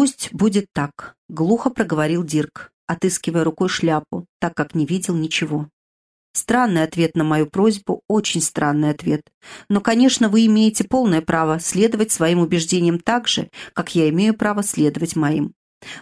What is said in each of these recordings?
«Пусть будет так», — глухо проговорил Дирк, отыскивая рукой шляпу, так как не видел ничего. Странный ответ на мою просьбу, очень странный ответ. Но, конечно, вы имеете полное право следовать своим убеждениям так же, как я имею право следовать моим.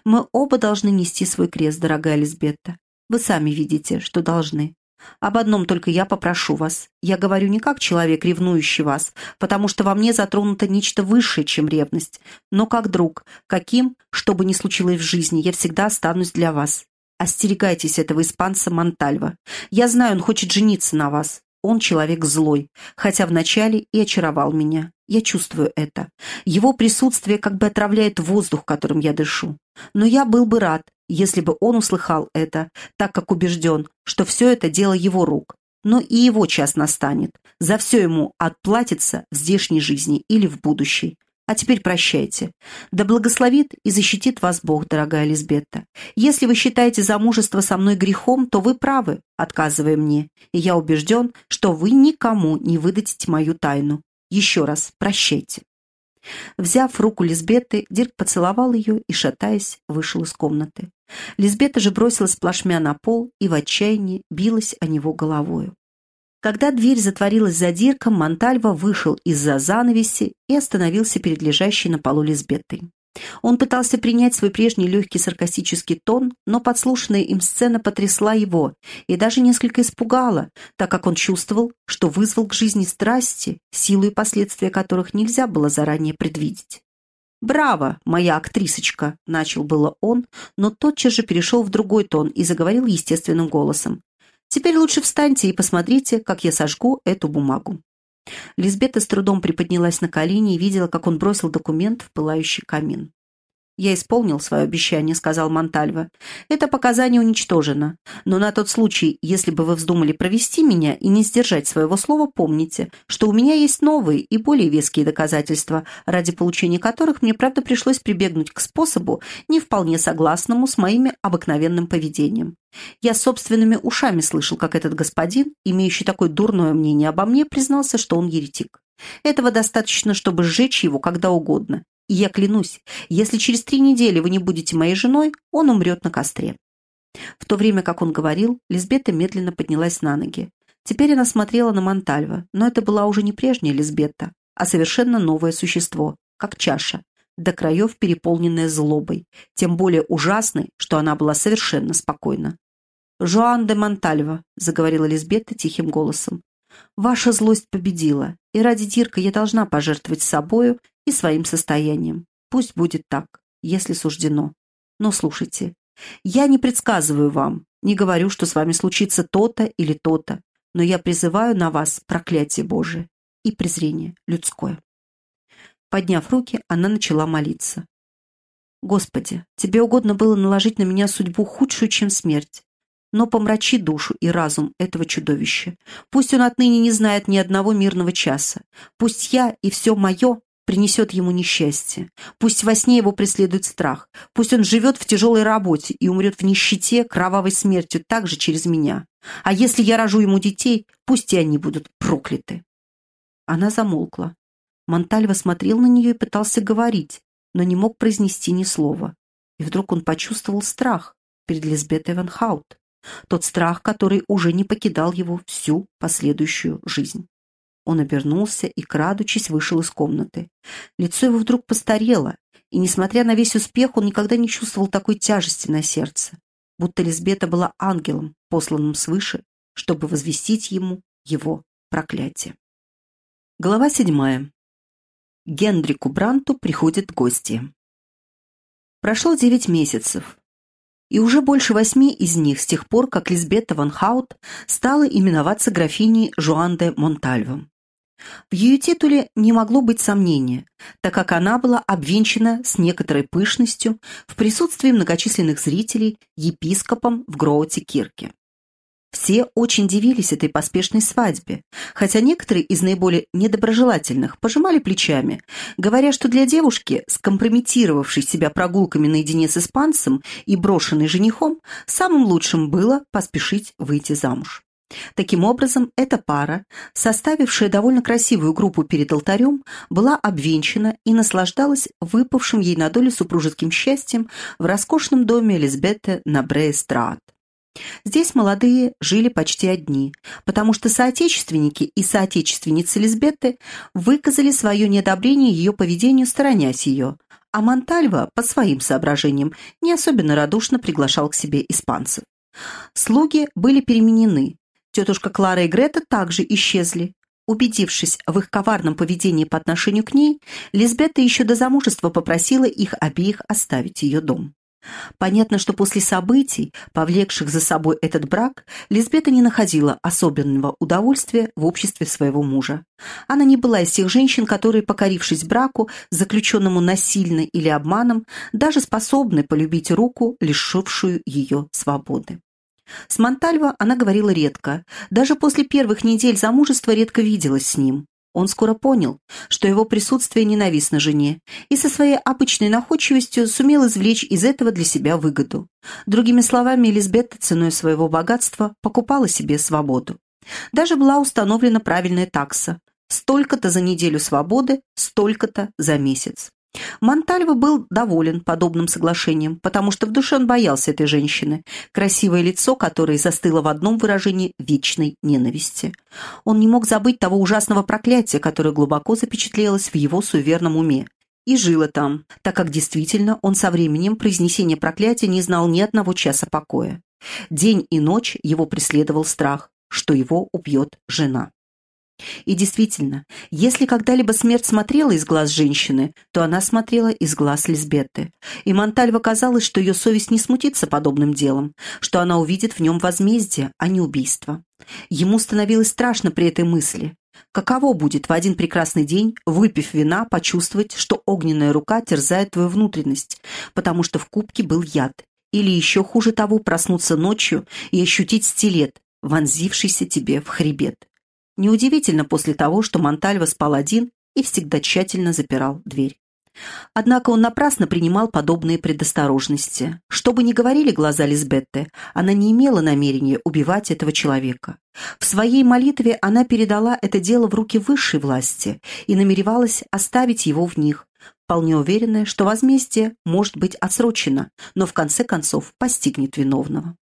Мы оба должны нести свой крест, дорогая Лизбетта. Вы сами видите, что должны. Об одном только я попрошу вас. Я говорю не как человек, ревнующий вас, потому что во мне затронуто нечто высшее, чем ревность, но как друг, каким, что бы ни случилось в жизни, я всегда останусь для вас. Остерегайтесь этого испанца Монтальва. Я знаю, он хочет жениться на вас. Он человек злой, хотя вначале и очаровал меня. Я чувствую это. Его присутствие как бы отравляет воздух, которым я дышу. Но я был бы рад, если бы он услыхал это, так как убежден, что все это дело его рук. Но и его час настанет. За все ему отплатится в здешней жизни или в будущей. А теперь прощайте. Да благословит и защитит вас Бог, дорогая Лизбетта. Если вы считаете замужество со мной грехом, то вы правы, отказывая мне, и я убежден, что вы никому не выдадите мою тайну. Еще раз прощайте. Взяв руку Лизбеты, Дирк поцеловал ее и, шатаясь, вышел из комнаты. Лизбета же бросилась плашмя на пол и в отчаянии билась о него головою. Когда дверь затворилась за Дирком, Монтальва вышел из-за занавеси и остановился перед лежащей на полу Лизбетой. Он пытался принять свой прежний легкий саркастический тон, но подслушанная им сцена потрясла его и даже несколько испугала, так как он чувствовал, что вызвал к жизни страсти, силу и последствия которых нельзя было заранее предвидеть. «Браво, моя актрисочка!» — начал было он, но тотчас же перешел в другой тон и заговорил естественным голосом. Теперь лучше встаньте и посмотрите, как я сожгу эту бумагу». Лизбета с трудом приподнялась на колени и видела, как он бросил документ в пылающий камин. «Я исполнил свое обещание», — сказал Монтальво. «Это показание уничтожено. Но на тот случай, если бы вы вздумали провести меня и не сдержать своего слова, помните, что у меня есть новые и более веские доказательства, ради получения которых мне, правда, пришлось прибегнуть к способу, не вполне согласному с моим обыкновенным поведением. Я собственными ушами слышал, как этот господин, имеющий такое дурное мнение обо мне, признался, что он еретик. Этого достаточно, чтобы сжечь его когда угодно, и я клянусь, если через три недели вы не будете моей женой, он умрет на костре». В то время, как он говорил, Лизбета медленно поднялась на ноги. Теперь она смотрела на Монтальва, но это была уже не прежняя Лизбета, а совершенно новое существо, как чаша, до краев переполненная злобой, тем более ужасной, что она была совершенно спокойна. «Жоан де Монтальва», — заговорила Лизбета тихим голосом, — «ваша злость победила, и ради Дирка я должна пожертвовать собою и своим состоянием. Пусть будет так, если суждено. Но слушайте, я не предсказываю вам, не говорю, что с вами случится то-то или то-то, но я призываю на вас проклятие Божие и презрение людское. Подняв руки, она начала молиться. «Господи, тебе угодно было наложить на меня судьбу худшую, чем смерть. Но помрачи душу и разум этого чудовища. Пусть он отныне не знает ни одного мирного часа. Пусть я и все мое принесет ему несчастье. Пусть во сне его преследует страх. Пусть он живет в тяжелой работе и умрет в нищете, кровавой смертью, также через меня. А если я рожу ему детей, пусть и они будут прокляты». Она замолкла. Монтальва смотрел на нее и пытался говорить, но не мог произнести ни слова. И вдруг он почувствовал страх перед Лизбетой Ван Хаут. Тот страх, который уже не покидал его всю последующую жизнь. Он обернулся и, крадучись, вышел из комнаты. Лицо его вдруг постарело, и, несмотря на весь успех, он никогда не чувствовал такой тяжести на сердце, будто Лизбета была ангелом, посланным свыше, чтобы возвестить ему его проклятие. Глава седьмая. Генрику Бранту приходят гости. Прошло девять месяцев, и уже больше восьми из них с тех пор, как Лизбета ван Хаут стала именоваться графиней Жуан де Монтальвом. В ее титуле не могло быть сомнения, так как она была обвенчана с некоторой пышностью в присутствии многочисленных зрителей епископом в Гроуте-Кирке. Все очень дивились этой поспешной свадьбе, хотя некоторые из наиболее недоброжелательных пожимали плечами, говоря, что для девушки, скомпрометировавшей себя прогулками наедине с испанцем и брошенной женихом, самым лучшим было поспешить выйти замуж. Таким образом, эта пара, составившая довольно красивую группу перед алтарем, была обвенчана и наслаждалась выпавшим ей на долю супружеским счастьем в роскошном доме Элизбеты на Брейстрат. Здесь молодые жили почти одни, потому что соотечественники и соотечественницы Лизбетты выказали свое неодобрение ее поведению, сторонясь ее, а Монтальва, по своим соображениям, не особенно радушно приглашал к себе испанцев. Слуги были переменены. Тетушка Клара и Грета также исчезли. Убедившись в их коварном поведении по отношению к ней, Лизбетта еще до замужества попросила их обеих оставить ее дом. Понятно, что после событий, повлекших за собой этот брак, Лизбета не находила особенного удовольствия в обществе своего мужа. Она не была из тех женщин, которые, покорившись браку, заключенному насильно или обманом, даже способны полюбить руку, лишившую ее свободы. С Монтальво она говорила редко, даже после первых недель замужества редко виделась с ним. Он скоро понял, что его присутствие ненавистно жене, и со своей обычной находчивостью сумел извлечь из этого для себя выгоду. Другими словами, Элизбета ценой своего богатства покупала себе свободу. Даже была установлена правильная такса – столько-то за неделю свободы, столько-то за месяц. Монтальво был доволен подобным соглашением, потому что в душе он боялся этой женщины, красивое лицо которой застыло в одном выражении вечной ненависти. Он не мог забыть того ужасного проклятия, которое глубоко запечатлелось в его суеверном уме, и жило там, так как действительно он со временем произнесения проклятия не знал ни одного часа покоя. День и ночь его преследовал страх, что его убьет жена. И действительно, если когда-либо смерть смотрела из глаз женщины, то она смотрела из глаз Лизбеты. И Монтальво казалось, что ее совесть не смутится подобным делом, что она увидит в нем возмездие, а не убийство. Ему становилось страшно при этой мысли. Каково будет в один прекрасный день, выпив вина, почувствовать, что огненная рука терзает твою внутренность, потому что в кубке был яд, или еще хуже того, проснуться ночью и ощутить стилет, вонзившийся тебе в хребет. Неудивительно после того, что Монтальво спал один и всегда тщательно запирал дверь. Однако он напрасно принимал подобные предосторожности. Что бы ни говорили глаза Лизбетты, она не имела намерения убивать этого человека. В своей молитве она передала это дело в руки высшей власти и намеревалась оставить его в них, вполне уверенная, что возмездие может быть отсрочено, но в конце концов постигнет виновного.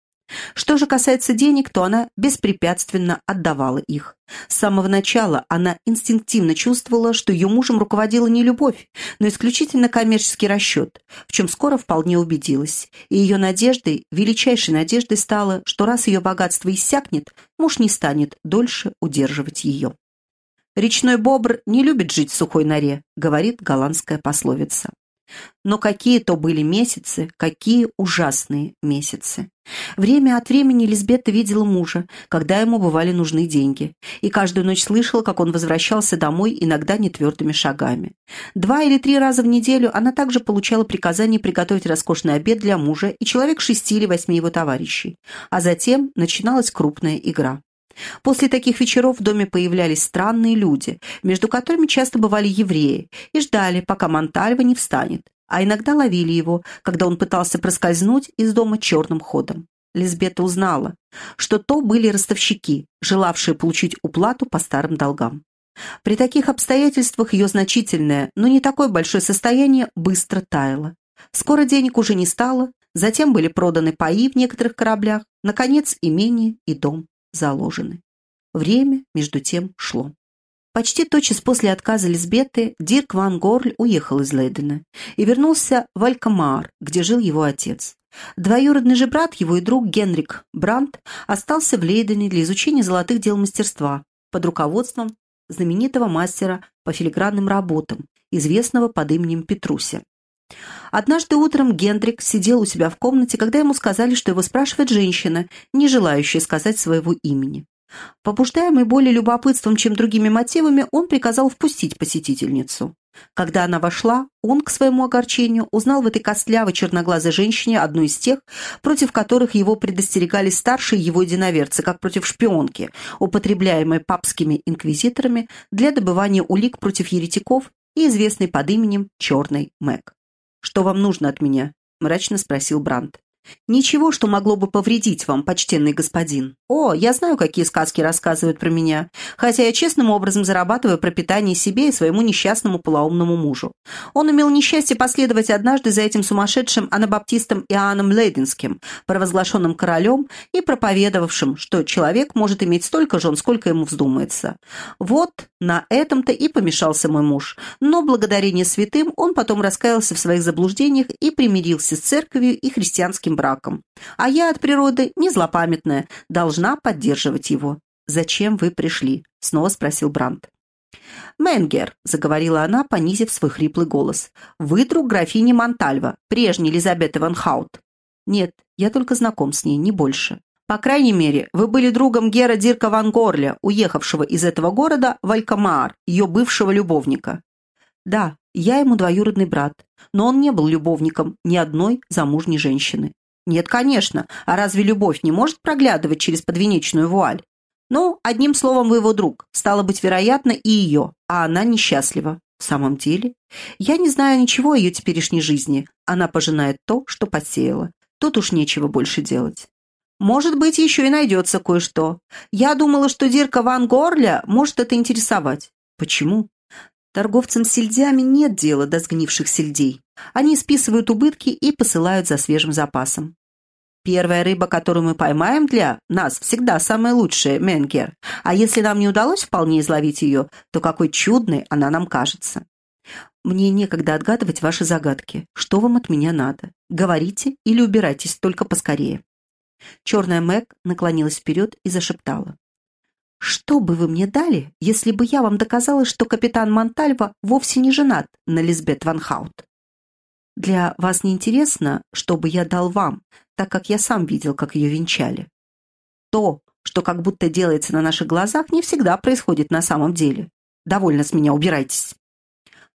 Что же касается денег, то она беспрепятственно отдавала их. С самого начала она инстинктивно чувствовала, что ее мужем руководила не любовь, но исключительно коммерческий расчет, в чем скоро вполне убедилась. И ее надеждой, величайшей надеждой стало, что раз ее богатство иссякнет, муж не станет дольше удерживать ее. «Речной бобр не любит жить в сухой норе», говорит голландская пословица. Но какие то были месяцы, какие ужасные месяцы. Время от времени Лизбетта видела мужа, когда ему бывали нужны деньги, и каждую ночь слышала, как он возвращался домой, иногда нетвердыми шагами. Два или три раза в неделю она также получала приказание приготовить роскошный обед для мужа и человек шести или восьми его товарищей. А затем начиналась крупная игра. После таких вечеров в доме появлялись странные люди, между которыми часто бывали евреи, и ждали, пока Монтальва не встанет, а иногда ловили его, когда он пытался проскользнуть из дома черным ходом. Лизбета узнала, что то были ростовщики, желавшие получить уплату по старым долгам. При таких обстоятельствах ее значительное, но не такое большое состояние быстро таяло. Скоро денег уже не стало, затем были проданы паи в некоторых кораблях, наконец, имение и дом заложены. Время, между тем, шло. Почти тотчас после отказа Лизбеты Дирк Ван Горль уехал из Лейдена и вернулся в Алькамар, где жил его отец. Двоюродный же брат его и друг Генрик Брандт остался в Лейдене для изучения золотых дел мастерства под руководством знаменитого мастера по филигранным работам, известного под именем Петруся. Однажды утром Гендрик сидел у себя в комнате, когда ему сказали, что его спрашивает женщина, не желающая сказать своего имени. Побуждаемый более любопытством, чем другими мотивами, он приказал впустить посетительницу. Когда она вошла, он, к своему огорчению, узнал в этой костлявой черноглазой женщине одну из тех, против которых его предостерегали старшие его единоверцы, как против шпионки, употребляемой папскими инквизиторами для добывания улик против еретиков и известной под именем Черный Мэг. «Что вам нужно от меня?» – мрачно спросил Брандт. Ничего, что могло бы повредить вам, почтенный господин. О, я знаю, какие сказки рассказывают про меня, хотя я честным образом зарабатываю пропитание себе и своему несчастному полоумному мужу. Он имел несчастье последовать однажды за этим сумасшедшим анабаптистом Иоанном Лейденским, провозглашенным королем и проповедовавшим, что человек может иметь столько жен, сколько ему вздумается. Вот на этом-то и помешался мой муж. Но благодарение святым он потом раскаялся в своих заблуждениях и примирился с церковью и христианским браком. А я от природы не злопамятная, должна поддерживать его. «Зачем вы пришли?» — снова спросил Брандт. «Менгер», — заговорила она, понизив свой хриплый голос, — «вы друг графини Монтальва, прежней Елизаветы Ван Хаут». «Нет, я только знаком с ней, не больше». «По крайней мере, вы были другом Гера Дирка Ван Горля, уехавшего из этого города в Алькамаар, ее бывшего любовника». «Да, я ему двоюродный брат, но он не был любовником ни одной замужней женщины. Нет, конечно. А разве любовь не может проглядывать через подвенечную вуаль? Ну, одним словом, вы его друг. Стало быть, вероятно, и ее, а она несчастлива. В самом деле, я не знаю ничего о ее теперешней жизни. Она пожинает то, что посеяла. Тут уж нечего больше делать. Может быть, еще и найдется кое-что. Я думала, что Дирка Ван Горля может это интересовать. Почему? Торговцам сельдями нет дела до сгнивших сельдей. Они списывают убытки и посылают за свежим запасом. Первая рыба, которую мы поймаем для нас, всегда самая лучшая, Менгер. А если нам не удалось вполне изловить ее, то какой чудной она нам кажется. Мне некогда отгадывать ваши загадки. Что вам от меня надо? Говорите или убирайтесь, только поскорее. Черная Мэг наклонилась вперед и зашептала. «Что бы вы мне дали, если бы я вам доказала, что капитан Монтальва вовсе не женат на Лизбет Ван Хаут? Для вас не интересно, что бы я дал вам, так как я сам видел, как ее венчали. То, что как будто делается на наших глазах, не всегда происходит на самом деле. Довольно с меня, убирайтесь».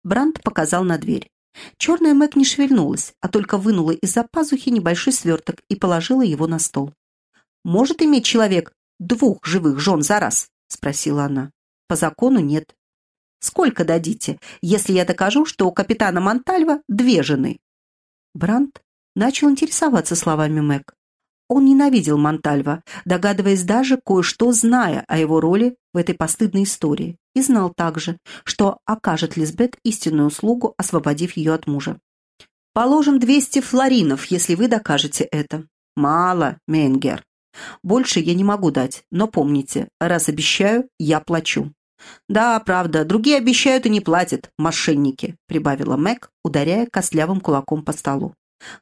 Бранд показал на дверь. Черная Мэг не шевельнулась, а только вынула из-за пазухи небольшой сверток и положила его на стол. «Может иметь человек двух живых жен за раз?» — спросила она. «По закону нет». «Сколько дадите, если я докажу, что у капитана Монтальва две жены?» Брандт начал интересоваться словами Мэг. Он ненавидел Монтальва, догадываясь даже кое-что, зная о его роли в этой постыдной истории, и знал также, что окажет Лизбет истинную услугу, освободив ее от мужа. «Положим 200 флоринов, если вы докажете это». «Мало, Менгер. Больше я не могу дать, но помните, раз обещаю, я плачу». «Да, правда, другие обещают и не платят, мошенники», прибавила Мэг, ударяя костлявым кулаком по столу.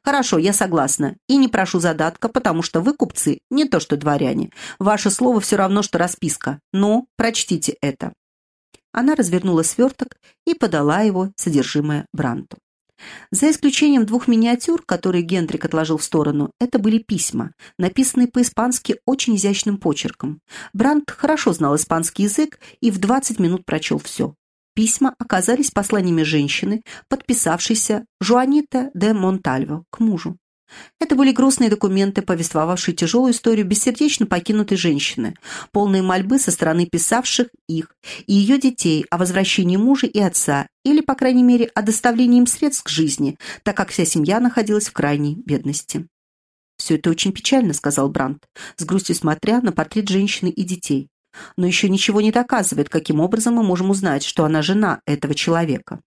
«Хорошо, я согласна. И не прошу задатка, потому что вы, купцы, не то что дворяне. Ваше слово все равно, что расписка. Ну, прочтите это». Она развернула сверток и подала его содержимое Бранту. За исключением двух миниатюр, которые Гендрик отложил в сторону, это были письма, написанные по-испански очень изящным почерком. Брандт хорошо знал испанский язык и в 20 минут прочел все. Письма оказались посланиями женщины, подписавшейся Жуанита де Монтальво к мужу. Это были грустные документы, повествовавшие тяжелую историю бессердечно покинутой женщины, полные мольбы со стороны писавших их и ее детей о возвращении мужа и отца, или, по крайней мере, о доставлении им средств к жизни, так как вся семья находилась в крайней бедности. «Все это очень печально», — сказал Брандт, с грустью смотря на портрет женщины и детей. «Но еще ничего не доказывает, каким образом мы можем узнать, что она жена этого человека».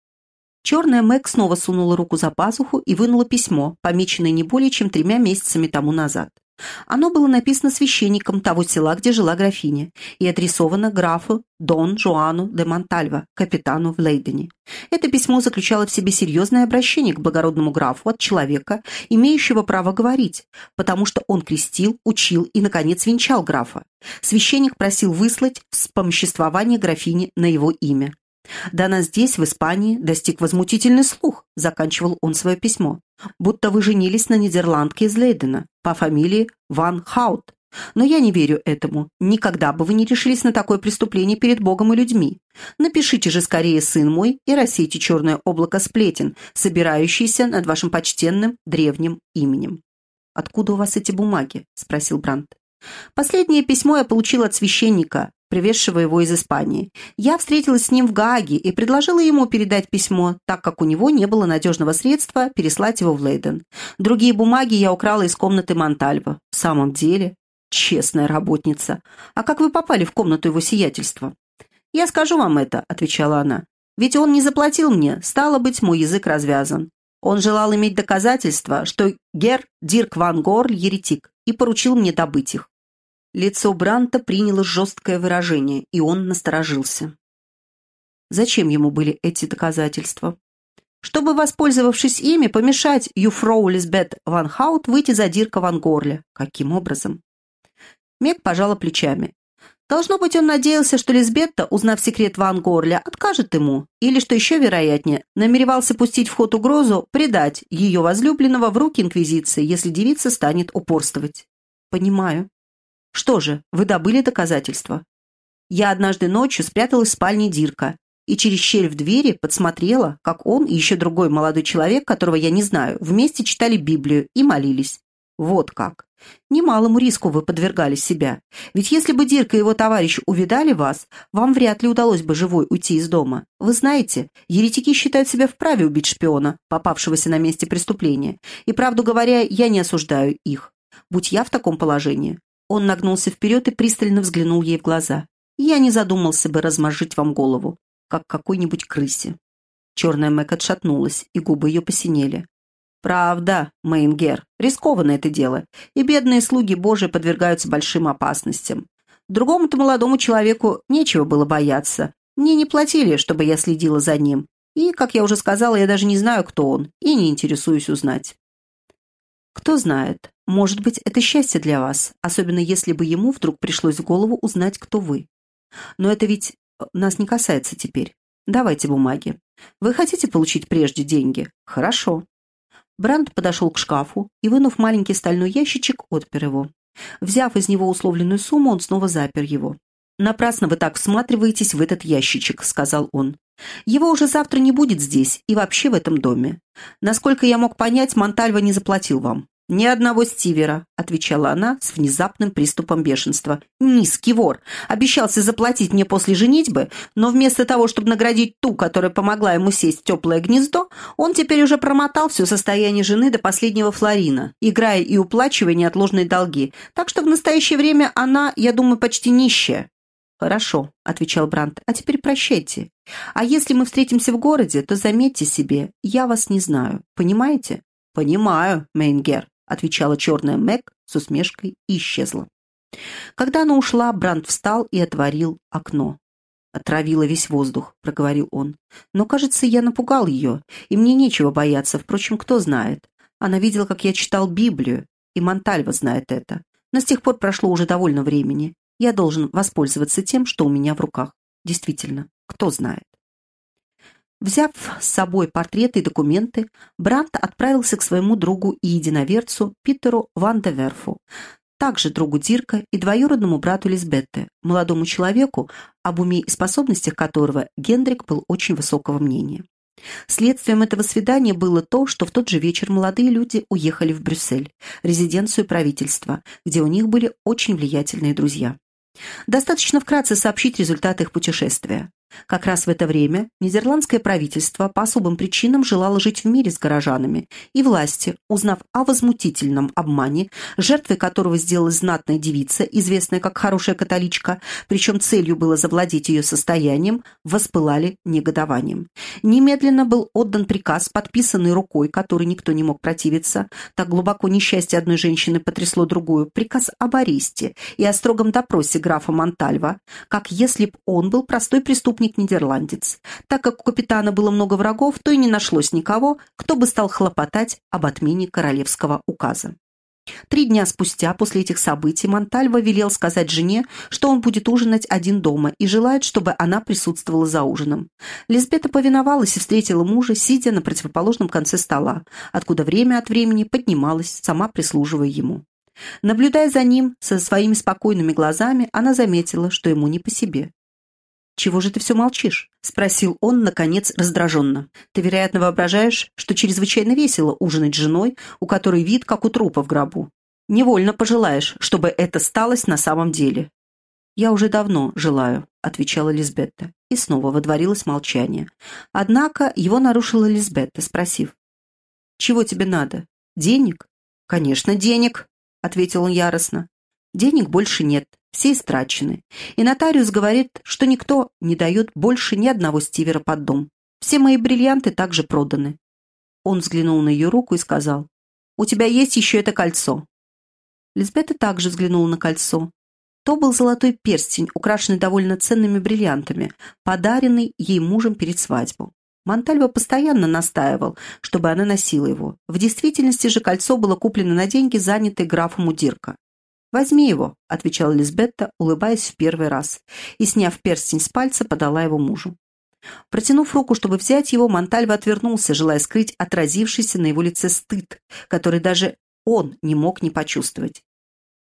Черная Мэг снова сунула руку за пазуху и вынула письмо, помеченное не более чем тремя месяцами тому назад. Оно было написано священником того села, где жила графиня, и адресовано графу Дон Жуану де Монтальва, капитану в Лейдене. Это письмо заключало в себе серьезное обращение к благородному графу от человека, имеющего право говорить, потому что он крестил, учил и, наконец, венчал графа. Священник просил выслать вспомоществование графини на его имя. «Да нас здесь, в Испании, достиг возмутительный слух», — заканчивал он свое письмо, «будто вы женились на нидерландке из Лейдена по фамилии Ван Хаут. Но я не верю этому. Никогда бы вы не решились на такое преступление перед Богом и людьми. Напишите же скорее, сын мой, и рассейте черное облако сплетен, собирающееся над вашим почтенным древним именем». «Откуда у вас эти бумаги?» — спросил Брандт. «Последнее письмо я получил от священника, привезшего его из Испании. Я встретилась с ним в Гааге и предложила ему передать письмо, так как у него не было надежного средства переслать его в Лейден. Другие бумаги я украла из комнаты Монтальва. В самом деле, честная работница. А как вы попали в комнату его сиятельства? «Я скажу вам это», — отвечала она. «Ведь он не заплатил мне, стало быть, мой язык развязан. Он желал иметь доказательства, что Гер Дирк Ван Горль еретик, и поручил мне добыть их. Лицо Бранта приняло жесткое выражение, и он насторожился. Зачем ему были эти доказательства? Чтобы, воспользовавшись ими, помешать Юфроу Лизбет Ван Хаут выйти за Дирка Ван Горля. Каким образом? Мег пожала плечами. Должно быть, он надеялся, что Лизбетта, узнав секрет Ван Горля, откажет ему, или, что еще вероятнее, намеревался пустить в ход угрозу предать ее возлюбленного в руки Инквизиции, если девица станет упорствовать. «Понимаю. Что же, вы добыли доказательства?» Я однажды ночью спряталась в спальне Дирка и через щель в двери подсмотрела, как он и еще другой молодой человек, которого я не знаю, вместе читали Библию и молились. Вот как. Немалому риску вы подвергали себя. Ведь если бы Дирк и его товарищ увидали вас, вам вряд ли удалось бы живой уйти из дома. Вы знаете, еретики считают себя вправе убить шпиона, попавшегося на месте преступления. И, правду говоря, я не осуждаю их. Будь я в таком положении. Он нагнулся вперед и пристально взглянул ей в глаза. Я не задумался бы размозжить вам голову, как какой-нибудь крысе. Черная Мэг отшатнулась, и губы ее посинели. «Правда, Мейнгер, рискованно это дело, и бедные слуги Божии подвергаются большим опасностям. Другому-то молодому человеку нечего было бояться. Мне не платили, чтобы я следила за ним. И, как я уже сказала, я даже не знаю, кто он, и не интересуюсь узнать». «Кто знает, может быть, это счастье для вас, особенно если бы ему вдруг пришлось в голову узнать, кто вы. Но это ведь э, нас не касается теперь. Давайте бумаги. Вы хотите получить прежде деньги? Хорошо. Бранд подошел к шкафу и, вынув маленький стальной ящичек, отпер его. Взяв из него условленную сумму, он снова запер его. «Напрасно вы так всматриваетесь в этот ящичек», — сказал он. «Его уже завтра не будет здесь и вообще в этом доме. Насколько я мог понять, Монтальва не заплатил вам. «Ни одного стивера», — отвечала она с внезапным приступом бешенства. «Низкий вор. Обещался заплатить мне после женитьбы, но вместо того, чтобы наградить ту, которая помогла ему сесть в теплое гнездо, он теперь уже промотал все состояние жены до последнего флорина, играя и уплачивая неотложные долги. Так что в настоящее время она, я думаю, почти нищая». «Хорошо», — отвечал Брандт, — «а теперь прощайте. А если мы встретимся в городе, то заметьте себе, я вас не знаю. Понимаете?» «Понимаю, Мейнгер», — отвечала черная Мэг с усмешкой и исчезла. Когда она ушла, Бранд встал и отворил окно. «Отравила весь воздух», — проговорил он. «Но, кажется, я напугал ее, и мне нечего бояться. Впрочем, кто знает. Она видела, как я читал Библию, и Монтальва знает это. Но с тех пор прошло уже довольно времени. Я должен воспользоваться тем, что у меня в руках. Действительно, кто знает». Взяв с собой портреты и документы, Брант отправился к своему другу и единоверцу Питеру Ван де Верфу, также другу Дирка и двоюродному брату Лизбетте, молодому человеку, об уме и способностях которого Гендрик был очень высокого мнения. Следствием этого свидания было то, что в тот же вечер молодые люди уехали в Брюссель, резиденцию правительства, где у них были очень влиятельные друзья. Достаточно вкратце сообщить результаты их путешествия. Как раз в это время нидерландское правительство по особым причинам желало жить в мире с горожанами, и власти, узнав о возмутительном обмане, жертвой которого сделалась знатная девица, известная как хорошая католичка, причем целью было завладеть ее состоянием, воспылали негодованием. Немедленно был отдан приказ, подписанный рукой, который никто не мог противиться, так глубоко несчастье одной женщины потрясло другую, приказ об аресте и о строгом допросе графа Монтальва, как если б он был простой преступник преступник-нидерландец. Так как у капитана было много врагов, то и не нашлось никого, кто бы стал хлопотать об отмене королевского указа. Три дня спустя, после этих событий, Монтальва велел сказать жене, что он будет ужинать один дома и желает, чтобы она присутствовала за ужином. Лизбета повиновалась и встретила мужа, сидя на противоположном конце стола, откуда время от времени поднималась, сама прислуживая ему. Наблюдая за ним со своими спокойными глазами, она заметила, что ему не по себе. «Чего же ты все молчишь?» — спросил он, наконец, раздраженно. «Ты, вероятно, воображаешь, что чрезвычайно весело ужинать с женой, у которой вид, как у трупа в гробу. Невольно пожелаешь, чтобы это сталось на самом деле». «Я уже давно желаю», — отвечала Лизбетта. И снова водворилось молчание. Однако его нарушила Лизбетта, спросив. «Чего тебе надо? Денег?» «Конечно, денег», — ответил он яростно. «Денег больше нет, все истрачены. И нотариус говорит, что никто не дает больше ни одного стивера под дом. Все мои бриллианты также проданы». Он взглянул на ее руку и сказал, «У тебя есть еще это кольцо». Лизбетта также взглянула на кольцо. То был золотой перстень, украшенный довольно ценными бриллиантами, подаренный ей мужем перед свадьбой. Монтальво постоянно настаивал, чтобы она носила его. В действительности же кольцо было куплено на деньги, занятые графом Удирка. «Возьми его», — отвечала Лизбетта, улыбаясь в первый раз, и, сняв перстень с пальца, подала его мужу. Протянув руку, чтобы взять его, Монтальво отвернулся, желая скрыть отразившийся на его лице стыд, который даже он не мог не почувствовать.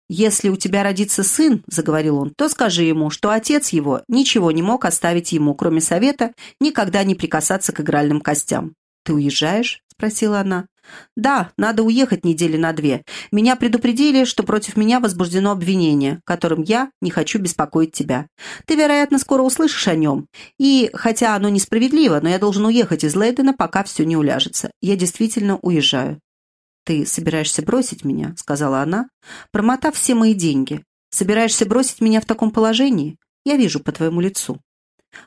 «Если у тебя родится сын, — заговорил он, — то скажи ему, что отец его ничего не мог оставить ему, кроме совета, никогда не прикасаться к игральным костям. Ты уезжаешь?» — спросила она. «Да, надо уехать недели на две. Меня предупредили, что против меня возбуждено обвинение, которым я не хочу беспокоить тебя. Ты, вероятно, скоро услышишь о нем. И, хотя оно несправедливо, но я должен уехать из Лейдена, пока все не уляжется. Я действительно уезжаю. «Ты собираешься бросить меня?» — сказала она, промотав все мои деньги. «Собираешься бросить меня в таком положении? Я вижу по твоему лицу».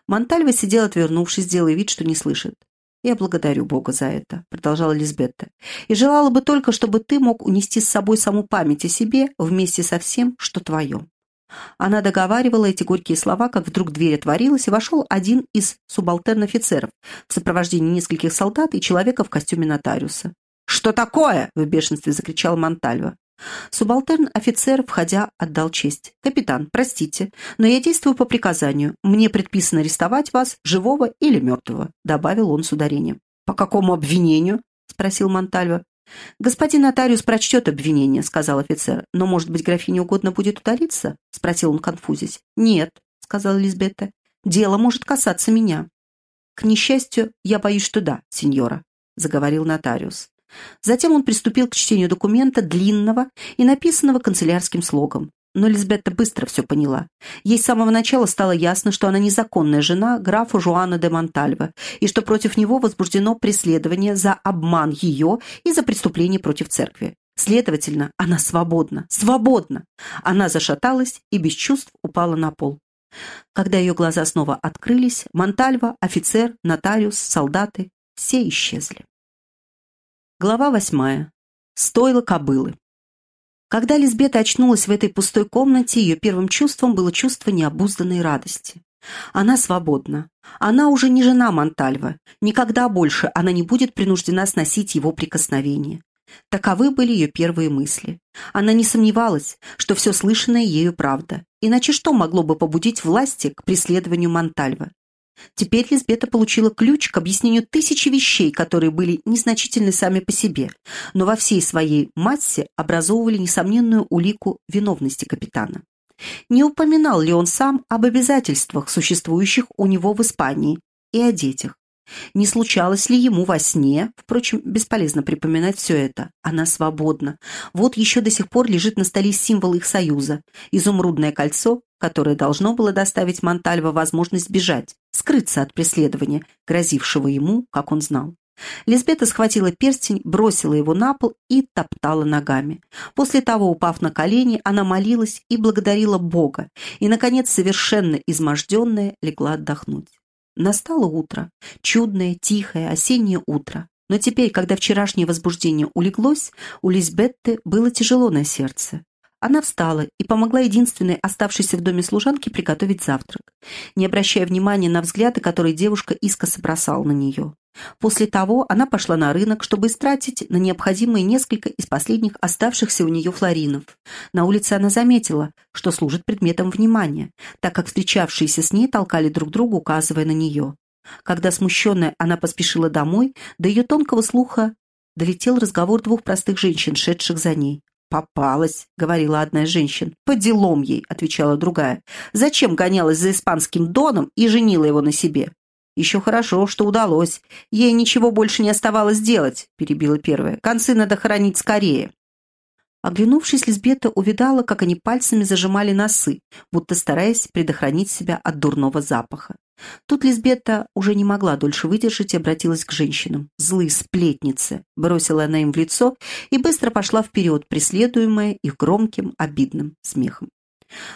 Монтальва сидел, отвернувшись, делая вид, что не слышит. «Я благодарю Бога за это», — продолжала Лизбетта. «И желала бы только, чтобы ты мог унести с собой саму память о себе вместе со всем, что твое». Она договаривала эти горькие слова, как вдруг дверь отворилась, и вошел один из субалтерн-офицеров в сопровождении нескольких солдат и человека в костюме нотариуса. «Что такое?» — в бешенстве закричал Монтальва. Субалтерн-офицер, входя, отдал честь. «Капитан, простите, но я действую по приказанию. Мне предписано арестовать вас, живого или мертвого», — добавил он с ударением. «По какому обвинению?» — спросил Монтальва. «Господин нотариус прочтет обвинение», — сказал офицер. «Но, может быть, графине угодно будет удалиться?» — спросил он, конфузясь. «Нет», — сказала Лизбетта. «Дело может касаться меня». «К несчастью, я боюсь, что да, сеньора», — заговорил нотариус. Затем он приступил к чтению документа, длинного и написанного канцелярским слогом. Но Лизбетта быстро все поняла. Ей с самого начала стало ясно, что она незаконная жена графа Жуана де Монтальва, и что против него возбуждено преследование за обман ее и за преступление против церкви. Следовательно, она свободна, свободна. Она зашаталась и без чувств упала на пол. Когда ее глаза снова открылись, Монтальва, офицер, нотариус, солдаты – все исчезли. Глава восьмая. Стоило кобылы. Когда Лизбета очнулась в этой пустой комнате, ее первым чувством было чувство необузданной радости. Она свободна. Она уже не жена Монтальва. Никогда больше она не будет принуждена сносить его прикосновения. Таковы были ее первые мысли. Она не сомневалась, что все слышанное ею правда. Иначе что могло бы побудить власти к преследованию Монтальва? Теперь Лизбета получила ключ к объяснению тысячи вещей, которые были незначительны сами по себе, но во всей своей массе образовывали несомненную улику виновности капитана. Не упоминал ли он сам об обязательствах, существующих у него в Испании, и о детях? Не случалось ли ему во сне, впрочем, бесполезно припоминать все это, она свободна. Вот еще до сих пор лежит на столе символ их союза, изумрудное кольцо, которое должно было доставить Монтальво возможность бежать, скрыться от преследования, грозившего ему, как он знал. Лизбета схватила перстень, бросила его на пол и топтала ногами. После того, упав на колени, она молилась и благодарила Бога, и, наконец, совершенно изможденная, легла отдохнуть. Настало утро, чудное, тихое, осеннее утро. Но теперь, когда вчерашнее возбуждение улеглось, у Лизбетты было тяжело на сердце. Она встала и помогла единственной оставшейся в доме служанке приготовить завтрак, не обращая внимания на взгляды, которые девушка искоса бросала на нее. После того она пошла на рынок, чтобы истратить на необходимые несколько из последних оставшихся у нее флоринов. На улице она заметила, что служит предметом внимания, так как встречавшиеся с ней толкали друг друга, указывая на нее. Когда смущенная она поспешила домой, до ее тонкого слуха долетел разговор двух простых женщин, шедших за ней. «Попалась», — говорила одна из женщин. «По делам ей», — отвечала другая. «Зачем гонялась за испанским доном и женила его на себе?» «Еще хорошо, что удалось. Ей ничего больше не оставалось делать», — перебила первая. «Концы надо хоронить скорее». Оглянувшись, Лизбета увидала, как они пальцами зажимали носы, будто стараясь предохранить себя от дурного запаха. Тут Лизбета уже не могла дольше выдержать и обратилась к женщинам. «Злые сплетницы!» – бросила она им в лицо и быстро пошла вперед, преследуемая их громким, обидным смехом.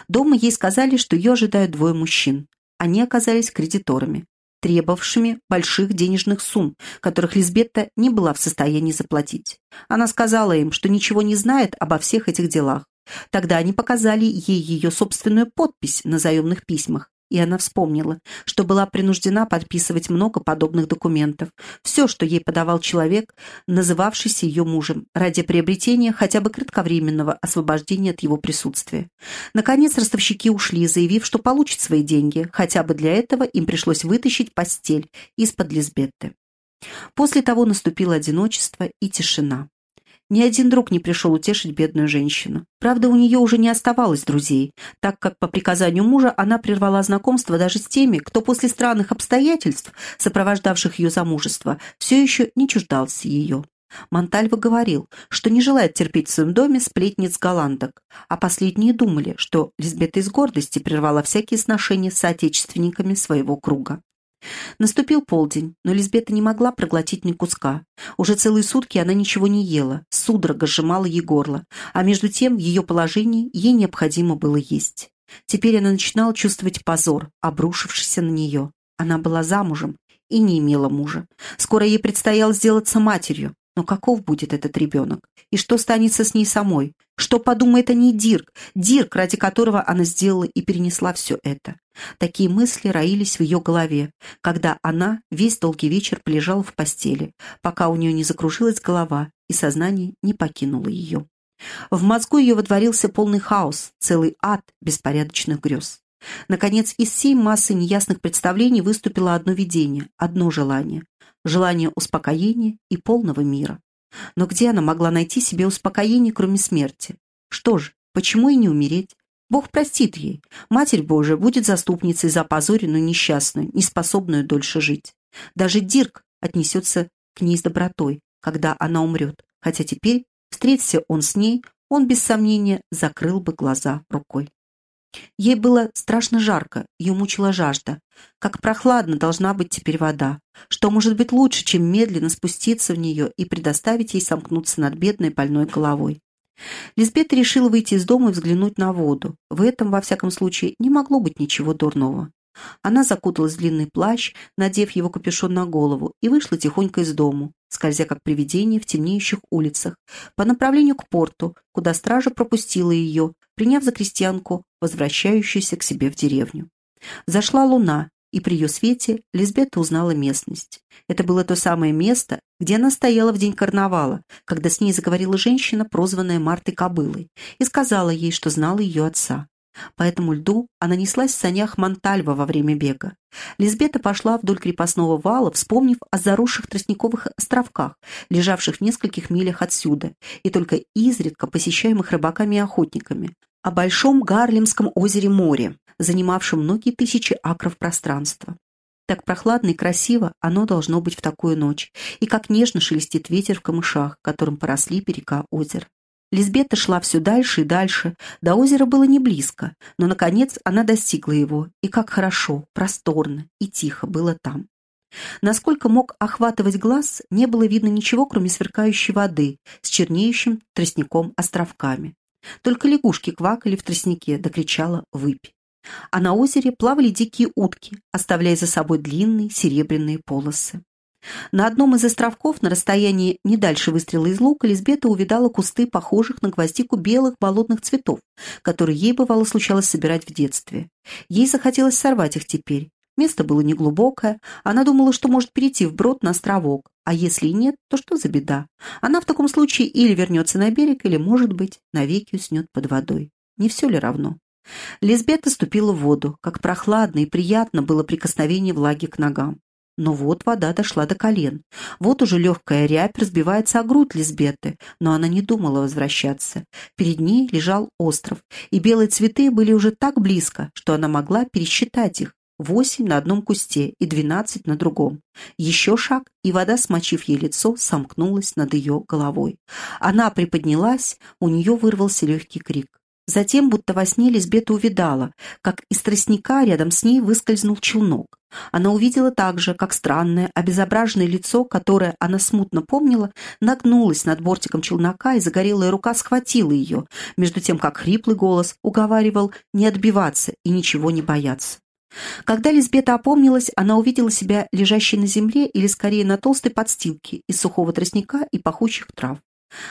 Дома ей сказали, что ее ожидают двое мужчин. Они оказались кредиторами, требовавшими больших денежных сумм, которых Лизбетта не была в состоянии заплатить. Она сказала им, что ничего не знает обо всех этих делах. Тогда они показали ей ее собственную подпись на заемных письмах, и она вспомнила, что была принуждена подписывать много подобных документов. Все, что ей подавал человек, называвшийся ее мужем, ради приобретения хотя бы кратковременного освобождения от его присутствия. Наконец ростовщики ушли, заявив, что получат свои деньги, хотя бы для этого им пришлось вытащить постель из-под Лизбетты. После того наступило одиночество и тишина. Ни один друг не пришел утешить бедную женщину. Правда, у нее уже не оставалось друзей, так как по приказанию мужа она прервала знакомство даже с теми, кто после странных обстоятельств, сопровождавших ее замужество, все еще не чуждался ее. Монтальво говорил, что не желает терпеть в своем доме сплетниц голландок, а последние думали, что Лизбета из гордости прервала всякие сношения с соотечественниками своего круга. Наступил полдень, но Лизбета не могла проглотить ни куска. Уже целые сутки она ничего не ела, судорога сжимала ей горло, а между тем в ее положении ей необходимо было есть. Теперь она начинала чувствовать позор, обрушившийся на нее. Она была замужем и не имела мужа. Скоро ей предстояло сделаться матерью. Но каков будет этот ребенок? И что станется с ней самой? Что подумает о ней Дирк? Дирк, ради которого она сделала и перенесла все это. Такие мысли роились в ее голове, когда она весь долгий вечер полежала в постели, пока у нее не закружилась голова и сознание не покинуло ее. В мозгу ее водворился полный хаос, целый ад беспорядочных грез. Наконец, из всей массы неясных представлений выступило одно видение, одно желание желание успокоения и полного мира. Но где она могла найти себе успокоение, кроме смерти? Что же, почему и не умереть? Бог простит ей. Матерь Божия будет заступницей за опозоренную несчастную, неспособную дольше жить. Даже Дирк отнесется к ней с добротой, когда она умрет, хотя теперь, встретился он с ней, он без сомнения закрыл бы глаза рукой. Ей было страшно жарко, ее мучила жажда. Как прохладно должна быть теперь вода. Что может быть лучше, чем медленно спуститься в нее и предоставить ей сомкнуться над бедной больной головой? Лизбета решила выйти из дома и взглянуть на воду. В этом, во всяком случае, не могло быть ничего дурного. Она закуталась в длинный плащ, надев его капюшон на голову, и вышла тихонько из дому, скользя как привидение в темнеющих улицах, по направлению к порту, куда стража пропустила ее, приняв за крестьянку, возвращающуюся к себе в деревню. Зашла луна, и при ее свете Лизбета узнала местность. Это было то самое место, где она стояла в день карнавала, когда с ней заговорила женщина, прозванная Мартой Кобылой, и сказала ей, что знала ее отца. По этому льду она неслась в санях Монтальва во время бега. Лизбета пошла вдоль крепостного вала, вспомнив о заросших тростниковых островках, лежавших в нескольких милях отсюда, и только изредка посещаемых рыбаками и охотниками, о большом Гарлемском озере-море, занимавшем многие тысячи акров пространства. Так прохладно и красиво оно должно быть в такую ночь, и как нежно шелестит ветер в камышах, которым поросли берега озера. Лизбета шла все дальше и дальше. До озера было не близко, но, наконец, она достигла его. И как хорошо, просторно и тихо было там. Насколько мог охватывать глаз, не было видно ничего, кроме сверкающей воды с чернеющим тростником островками. Только лягушки квакали в тростнике, докричала выпь. А на озере плавали дикие утки, оставляя за собой длинные серебряные полосы. На одном из островков, на расстоянии не дальше выстрела из лука, Лизбета увидала кусты, похожих на гвоздику белых болотных цветов, которые ей, бывало, случалось собирать в детстве. Ей захотелось сорвать их теперь. Место было неглубокое, она думала, что может перейти вброд на островок, а если и нет, то что за беда? Она в таком случае или вернется на берег, или, может быть, навеки уснет под водой. Не все ли равно? Лизбета ступила в воду, как прохладно и приятно было прикосновение влаги к ногам. Но вот вода дошла до колен. Вот уже легкая рябь разбивается о грудь Лизбеты, но она не думала возвращаться. Перед ней лежал остров, и белые цветы были уже так близко, что она могла пересчитать их. восемь на одном кусте и двенадцать на другом. Еще шаг, и вода, смочив ей лицо, сомкнулась над ее головой. Она приподнялась, у нее вырвался легкий крик. Затем, будто во сне, Лизбета увидала, как из тростника рядом с ней выскользнул челнок. Она увидела также, как странное, обезображенное лицо, которое она смутно помнила, нагнулось над бортиком челнока, и загорелая рука схватила ее, между тем, как хриплый голос уговаривал не отбиваться и ничего не бояться. Когда Лизбета опомнилась, она увидела себя лежащей на земле или скорее на толстой подстилке из сухого тростника и пахучих трав.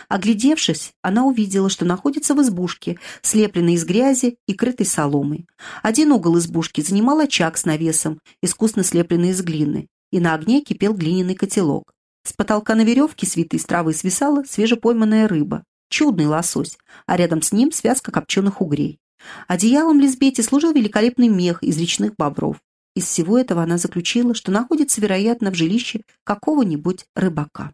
Оглядевшись, она увидела, что находится в избушке, слепленной из грязи и крытой соломой. Один угол избушки занимал очаг с навесом, искусно слепленный из глины, и на огне кипел глиняный котелок. С потолка на веревке, свитой из травы, свисала свежепойманная рыба, чудный лосось, а рядом с ним связка копченых угрей. Одеялом Лизбете служил великолепный мех из речных бобров. Из всего этого она заключила, что находится, вероятно, в жилище какого-нибудь рыбака.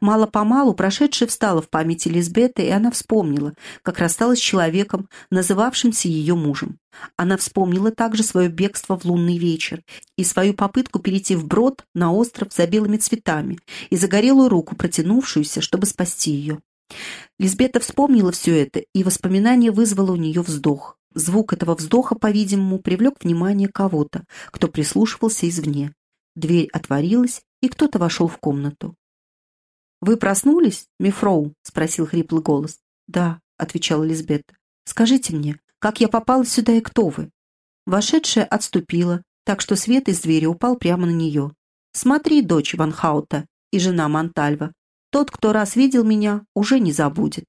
Мало-помалу прошедшее встало в памяти Лизбеты, и она вспомнила, как рассталась с человеком, называвшимся ее мужем. Она вспомнила также свое бегство в лунный вечер и свою попытку перейти вброд на остров за белыми цветами и загорелую руку, протянувшуюся, чтобы спасти ее. Лизбета вспомнила все это, и воспоминание вызвало у нее вздох. Звук этого вздоха, по-видимому, привлек внимание кого-то, кто прислушивался извне. Дверь отворилась, и кто-то вошел в комнату. «Вы проснулись, мифроу?» — спросил хриплый голос. «Да», — отвечала Лизбета. «Скажите мне, как я попала сюда и кто вы?» Вошедшая отступила, так что свет из двери упал прямо на нее. «Смотри, дочь Ван Хаута и жена Монтальва, тот, кто раз видел меня, уже не забудет».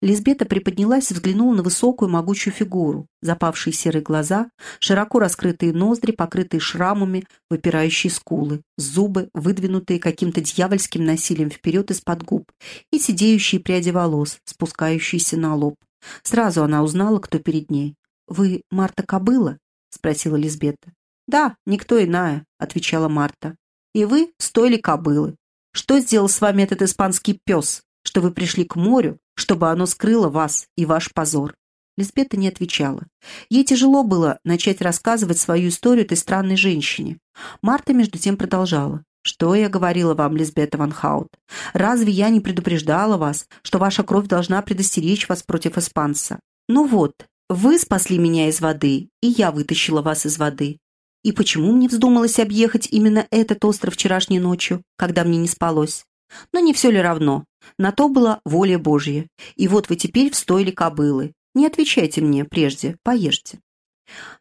Лизбета приподнялась и взглянула на высокую могучую фигуру, запавшие серые глаза, широко раскрытые ноздри, покрытые шрамами, выпирающие скулы, зубы, выдвинутые каким-то дьявольским насилием вперед из-под губ, и сидеющие пряди волос, спускающиеся на лоб. Сразу она узнала, кто перед ней. «Вы Марта Кобыла?» — спросила Лизбета. «Да, никто иная», — отвечала Марта. «И вы стоили кобылы. Что сделал с вами этот испанский пес, что вы пришли к морю, чтобы оно скрыло вас и ваш позор. Лизбета не отвечала. Ей тяжело было начать рассказывать свою историю этой странной женщине. Марта между тем продолжала. «Что я говорила вам, Лизбета Ван Хаут? Разве я не предупреждала вас, что ваша кровь должна предостеречь вас против испанца? Ну вот, вы спасли меня из воды, и я вытащила вас из воды. И почему мне вздумалось объехать именно этот остров вчерашней ночью, когда мне не спалось? Но не все ли равно? На то была воля Божья. И вот вы теперь в стойле кобылы. Не отвечайте мне прежде, поешьте».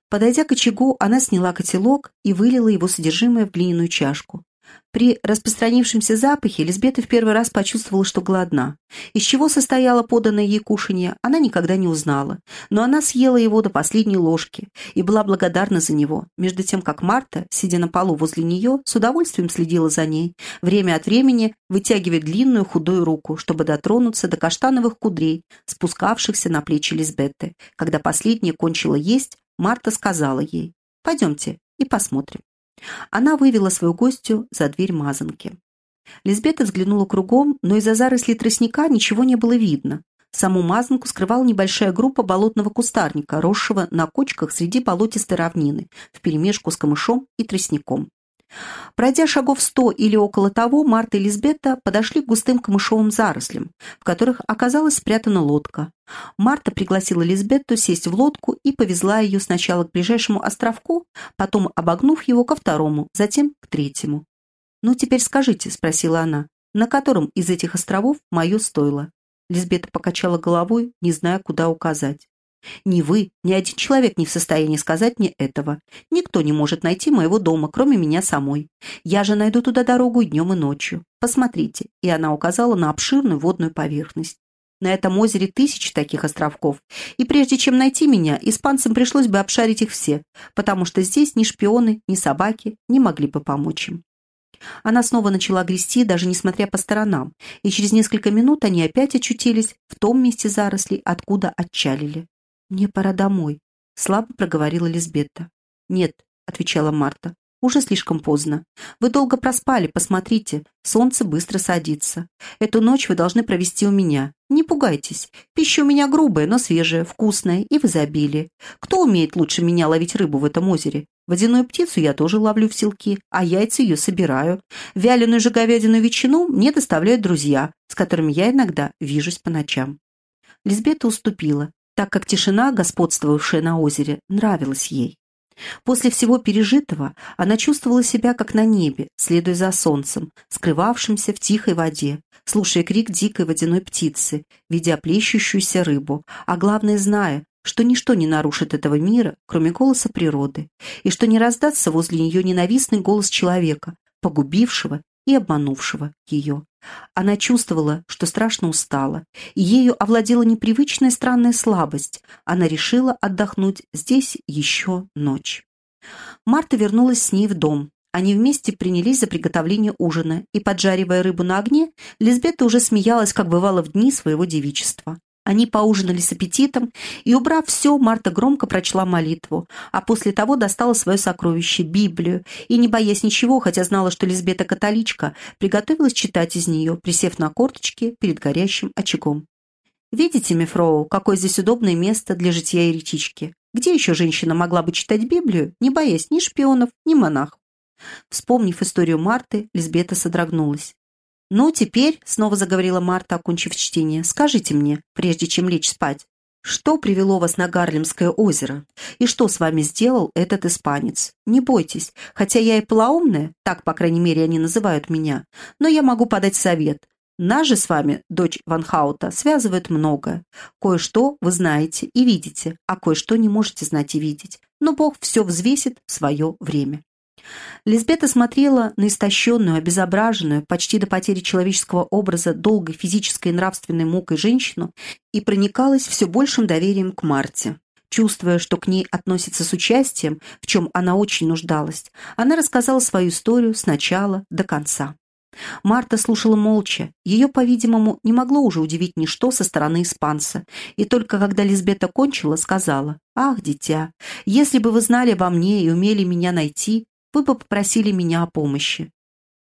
Подойдя к очагу, она сняла котелок и вылила его содержимое в глиняную чашку. При распространившемся запахе Лизбета в первый раз почувствовала, что голодна. Из чего состояло поданное ей кушанье, она никогда не узнала, но она съела его до последней ложки и была благодарна за него, между тем как Марта, сидя на полу возле нее, с удовольствием следила за ней, время от времени вытягивая длинную худую руку, чтобы дотронуться до каштановых кудрей, спускавшихся на плечи Лизбетты. Когда последняя кончила есть, Марта сказала ей «Пойдемте и посмотрим». Она вывела свою гостью за дверь мазанки. Лизбета взглянула кругом, но из-за зарослей тростника ничего не было видно. Саму мазанку скрывала небольшая группа болотного кустарника, росшего на кочках среди болотистой равнины, вперемешку с камышом и тростником. Пройдя шагов сто или около того, Марта и Лизбета подошли к густым камышовым зарослям, в которых оказалась спрятана лодка. Марта пригласила Лизбетту сесть в лодку и повезла ее сначала к ближайшему островку, потом обогнув его ко второму, затем к третьему. «Ну, теперь скажите», — спросила она, — «на котором из этих островов мое стойло?» Лизбета покачала головой, не зная, куда указать. Ни вы, ни один человек не в состоянии сказать мне этого. Никто не может найти моего дома, кроме меня самой. Я же найду туда дорогу днем, и ночью. Посмотрите». И она указала на обширную водную поверхность. На этом озере тысячи таких островков, и прежде чем найти меня, испанцам пришлось бы обшарить их все, потому что здесь ни шпионы, ни собаки не могли бы помочь им. Она снова начала грести, даже несмотря по сторонам, и через несколько минут они опять очутились в том месте зарослей, откуда отчалили. «Мне пора домой», — слабо проговорила Лизбетта. «Нет», — отвечала Марта, — «уже слишком поздно. Вы долго проспали, посмотрите, солнце быстро садится. Эту ночь вы должны провести у меня. Не пугайтесь, пища у меня грубая, но свежая, вкусная и в изобилии. Кто умеет лучше меня ловить рыбу в этом озере? Водяную птицу я тоже ловлю в селки, а яйца ее собираю. Вяленую же говядину ветчину мне доставляют друзья, с которыми я иногда вижусь по ночам». Лизбета уступила, так как тишина, господствовавшая на озере, нравилась ей. После всего пережитого она чувствовала себя как на небе, следуя за солнцем, скрывавшимся в тихой воде, слушая крик дикой водяной птицы, видя плещущуюся рыбу, а главное зная, что ничто не нарушит этого мира, кроме голоса природы, и что не раздастся возле нее ненавистный голос человека, погубившего и обманувшего ее. Она чувствовала, что страшно устала, и ею овладела непривычная странная слабость. Она решила отдохнуть здесь еще ночь. Марта вернулась с ней в дом. Они вместе принялись за приготовление ужина, и, поджаривая рыбу на огне, Лизбета уже смеялась, как бывало в дни своего девичества. Они поужинали с аппетитом, и, убрав все, Марта громко прочла молитву, а после того достала свое сокровище, Библию, и, не боясь ничего, хотя знала, что Лизбета католичка, приготовилась читать из нее, присев на корточки перед горящим очагом. «Видите, Мефроу, какое здесь удобное место для житья и ретички? Где еще женщина могла бы читать Библию, не боясь ни шпионов, ни монахов?» Вспомнив историю Марты, Лизбета содрогнулась. «Ну, теперь», — снова заговорила Марта, окончив чтение, — «скажите мне, прежде чем лечь спать, что привело вас на Гарлемское озеро? И что с вами сделал этот испанец? Не бойтесь, хотя я и полоумная, так, по крайней мере, они называют меня, но я могу подать совет. Нас же с вами, дочь Ван Хаута, связывает многое. Кое-что вы знаете и видите, а кое-что не можете знать и видеть. Но Бог все взвесит в свое время. Лизбета смотрела на истощенную, обезображенную, почти до потери человеческого образа долгой физической и нравственной мукой женщину и проникалась все большим доверием к Марте. Чувствуя, что к ней относится с участием, в чем она очень нуждалась, она рассказала свою историю с начала до конца. Марта слушала молча. Ее, по-видимому, не могло уже удивить ничто со стороны испанца. И только когда Лизбета кончила, сказала, «Ах, дитя, если бы вы знали обо мне и умели меня найти, вы бы попросили меня о помощи».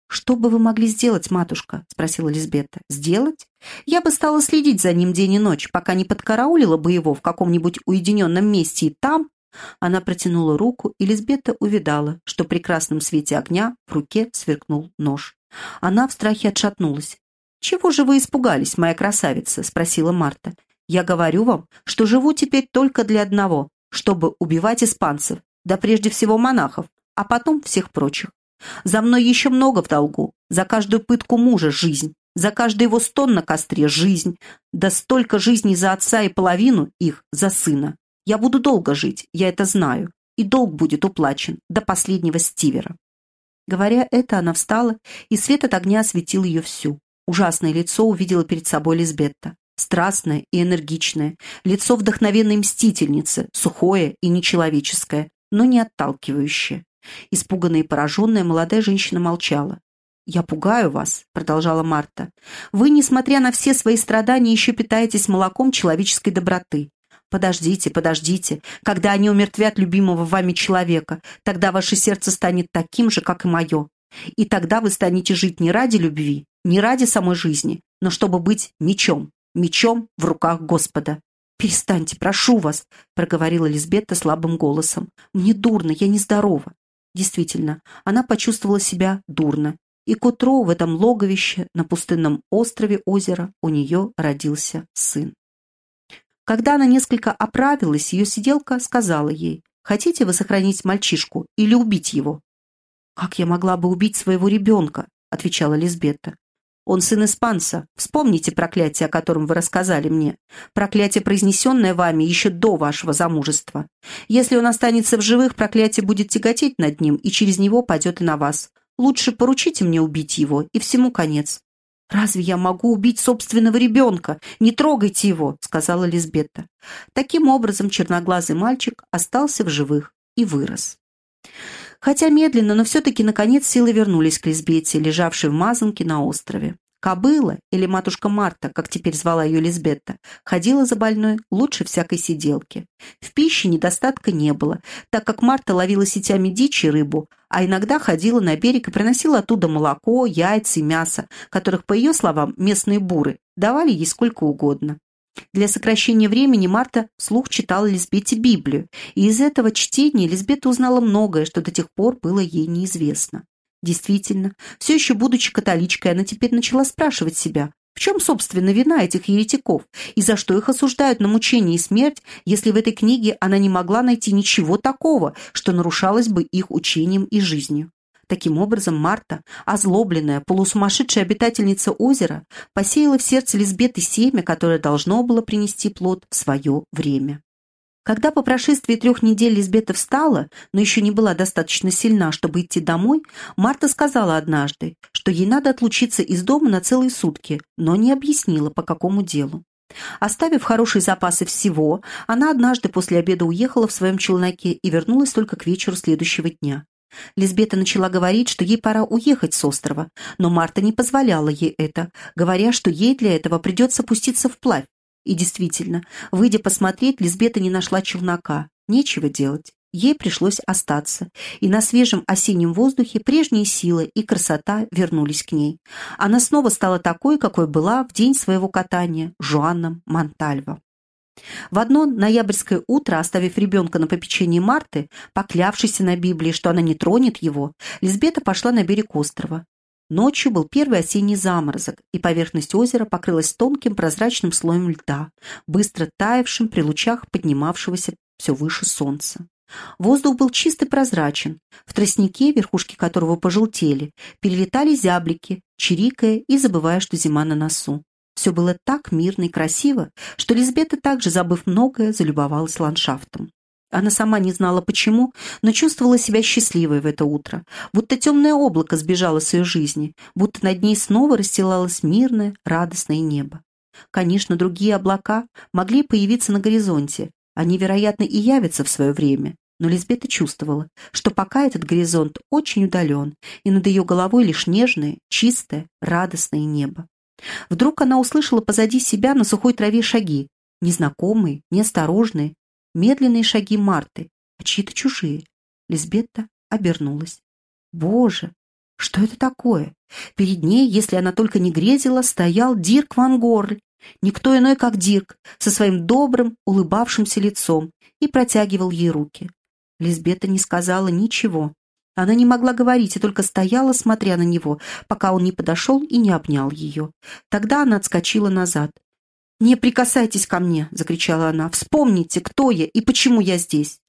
«Что бы вы могли сделать, матушка?» — спросила Лизбета. «Сделать? Я бы стала следить за ним день и ночь, пока не подкараулила бы его в каком-нибудь уединенном месте, и там...» Она протянула руку, и Лизбета увидала, что при красном свете огня в руке сверкнул нож. Она в страхе отшатнулась. «Чего же вы испугались, моя красавица?» — спросила Марта. «Я говорю вам, что живу теперь только для одного, чтобы убивать испанцев, да прежде всего монахов, а потом всех прочих. За мной еще много в долгу. За каждую пытку мужа жизнь, за каждый его стон на костре жизнь, да столько жизней за отца и половину их за сына. Я буду долго жить, я это знаю, и долг будет уплачен до последнего стивера». Говоря это, она встала, и свет от огня осветил ее всю. Ужасное лицо увидела перед собой Лизбетта. Страстное и энергичное, лицо вдохновенной мстительницы, сухое и нечеловеческое, но не отталкивающее. Испуганная и пораженная молодая женщина молчала. «Я пугаю вас», — продолжала Марта. «Вы, несмотря на все свои страдания, еще питаетесь молоком человеческой доброты. Подождите, подождите. Когда они умертвят любимого вами человека, тогда ваше сердце станет таким же, как и мое. И тогда вы станете жить не ради любви, не ради самой жизни, но чтобы быть мечом, мечом в руках Господа. «Перестаньте, прошу вас», — проговорила Лизбетта слабым голосом. «Мне дурно, я нездорова». Действительно, она почувствовала себя дурно, и к утру в этом логовище на пустынном острове озера у нее родился сын. Когда она несколько оправилась, ее сиделка сказала ей, «Хотите вы сохранить мальчишку или убить его?» «Как я могла бы убить своего ребенка?» — отвечала Лизбетта. Он сын испанца. Вспомните проклятие, о котором вы рассказали мне. Проклятие, произнесенное вами еще до вашего замужества. Если он останется в живых, проклятие будет тяготеть над ним, и через него пойдет и на вас. Лучше поручите мне убить его, и всему конец». «Разве я могу убить собственного ребенка? Не трогайте его!» — сказала Лизбетта. Таким образом, черноглазый мальчик остался в живых и вырос. Хотя медленно, но все-таки, наконец, силы вернулись к Лизбете, лежавшей в мазанке на острове. Кобыла, или матушка Марта, как теперь звала ее Лизбетта, ходила за больной лучше всякой сиделки. В пище недостатка не было, так как Марта ловила сетями дичь и рыбу, а иногда ходила на берег и приносила оттуда молоко, яйца и мясо, которых, по ее словам, местные буры давали ей сколько угодно. Для сокращения времени Марта вслух читала Лизбете Библию, и из этого чтения Лизбета узнала многое, что до тех пор было ей неизвестно. Действительно, все еще будучи католичкой, она теперь начала спрашивать себя, в чем, собственно, вина этих еретиков, и за что их осуждают на мучение и смерть, если в этой книге она не могла найти ничего такого, что нарушалось бы их учением и жизнью. Таким образом, Марта, озлобленная, полусумасшедшая обитательница озера, посеяла в сердце Лизбеты семя, которое должно было принести плод в свое время. Когда по прошествии трех недель Лизбета встала, но еще не была достаточно сильна, чтобы идти домой, Марта сказала однажды, что ей надо отлучиться из дома на целые сутки, но не объяснила, по какому делу. Оставив хорошие запасы всего, она однажды после обеда уехала в своем челноке и вернулась только к вечеру следующего дня. Лизбета начала говорить, что ей пора уехать с острова, но Марта не позволяла ей это, говоря, что ей для этого придется пуститься вплавь. И действительно, выйдя посмотреть, Лизбета не нашла челнока. Нечего делать. Ей пришлось остаться, и на свежем осеннем воздухе прежние силы и красота вернулись к ней. Она снова стала такой, какой была в день своего катания Жуанном Монтальво. В одно ноябрьское утро, оставив ребенка на попечении Марты, поклявшейся на Библии, что она не тронет его, Лизбета пошла на берег острова. Ночью был первый осенний заморозок, и поверхность озера покрылась тонким прозрачным слоем льда, быстро таявшим при лучах поднимавшегося все выше солнца. Воздух был чистый прозрачен. В тростнике, верхушки которого пожелтели, перелетали зяблики, чирикая и забывая, что зима на носу. Все было так мирно и красиво, что Лизбета, также забыв многое, залюбовалась ландшафтом. Она сама не знала почему, но чувствовала себя счастливой в это утро, будто темное облако сбежало с ее жизни, будто над ней снова расстилалось мирное, радостное небо. Конечно, другие облака могли появиться на горизонте, они, вероятно, и явятся в свое время, но Лизбета чувствовала, что пока этот горизонт очень удален, и над ее головой лишь нежное, чистое, радостное небо. Вдруг она услышала позади себя на сухой траве шаги, незнакомые, неосторожные, медленные шаги Марты, а чьи-то чужие. Лизбетта обернулась. Боже, что это такое? Перед ней, если она только не грезила, стоял Дирк Ван Горль, никто иной, как Дирк, со своим добрым, улыбавшимся лицом, и протягивал ей руки. Лизбета не сказала ничего. Она не могла говорить и только стояла, смотря на него, пока он не подошел и не обнял ее. Тогда она отскочила назад. «Не прикасайтесь ко мне!» — закричала она. «Вспомните, кто я и почему я здесь!»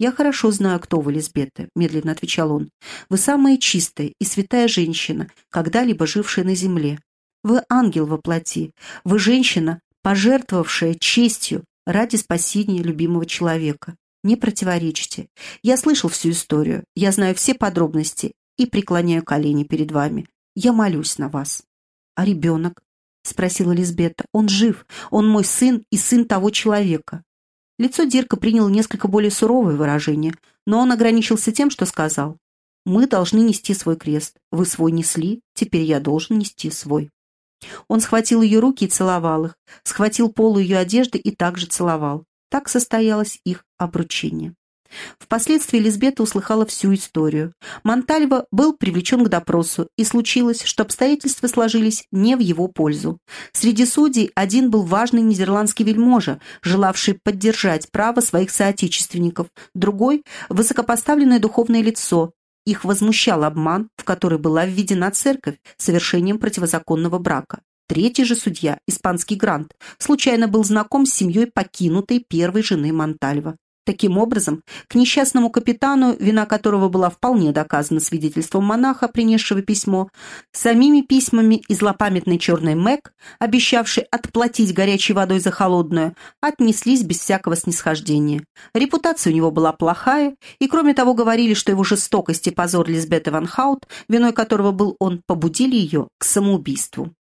«Я хорошо знаю, кто вы, Лизбета», — медленно отвечал он. «Вы самая чистая и святая женщина, когда-либо жившая на земле. Вы ангел во плоти. Вы женщина, пожертвовавшая честью ради спасения любимого человека. Не противоречите. Я слышал всю историю, я знаю все подробности и преклоняю колени перед вами. Я молюсь на вас. А ребенок? — спросила Лизбета. «Он жив. Он мой сын и сын того человека». Лицо Дирка приняло несколько более суровое выражение, но он ограничился тем, что сказал. «Мы должны нести свой крест. Вы свой несли, теперь я должен нести свой». Он схватил ее руки и целовал их, схватил полу ее одежды и также целовал. Так состоялось их обручение. Впоследствии Лизбета услыхала всю историю. Монтальво был привлечен к допросу, и случилось, что обстоятельства сложились не в его пользу. Среди судей один был важный нидерландский вельможа, желавший поддержать право своих соотечественников, другой – высокопоставленное духовное лицо. Их возмущал обман, в который была введена церковь совершением противозаконного брака. Третий же судья, испанский Грант, случайно был знаком с семьей покинутой первой жены Монтальва. Таким образом, к несчастному капитану, вина которого была вполне доказана свидетельством монаха, принесшего письмо, самими письмами и злопамятной черной Мэг, обещавшей отплатить горячей водой за холодную, отнеслись без всякого снисхождения. Репутация у него была плохая, и кроме того говорили, что его жестокость и позор Лизбета Ван Хаут, виной которого был он, побудили ее к самоубийству.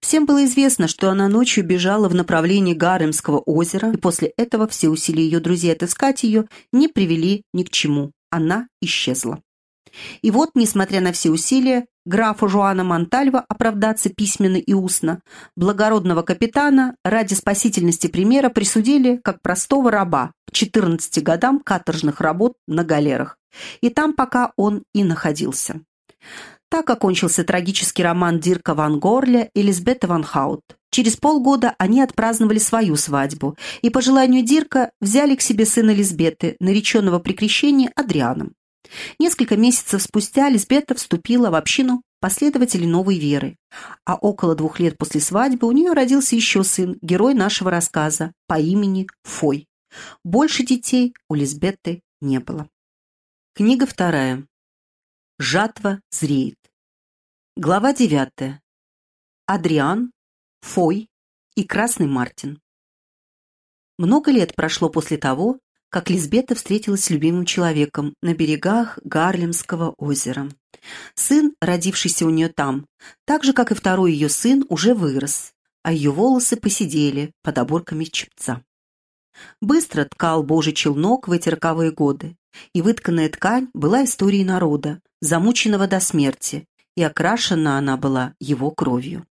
Всем было известно, что она ночью бежала в направлении Гаремского озера, и после этого все усилия ее друзей отыскать ее не привели ни к чему. Она исчезла. И вот, несмотря на все усилия, графу Жуана Монтальва оправдаться письменно и устно, благородного капитана ради спасительности примера присудили как простого раба к 14 годам каторжных работ на галерах. И там пока он и находился. Так окончился трагический роман Дирка Ван Горля и Лизбета Ван Хаут. Через полгода они отпраздновали свою свадьбу и по желанию Дирка взяли к себе сына Лизбеты, нареченного при крещении Адрианом. Несколько месяцев спустя Лизбета вступила в общину последователей новой веры, а около двух лет после свадьбы у нее родился еще сын, герой нашего рассказа, по имени Фой. Больше детей у Лизбетты не было. Книга вторая. Жатва зреет. Глава девятая. Адриан, Фой и Красный Мартин. Много лет прошло после того, как Лизбета встретилась с любимым человеком на берегах Гарлемского озера. Сын, родившийся у нее там, так же, как и второй ее сын, уже вырос, а ее волосы посидели под оборками чепца. Быстро ткал божий челнок в эти роковые годы, и вытканная ткань была историей народа, замученного до смерти, и окрашена она была его кровью.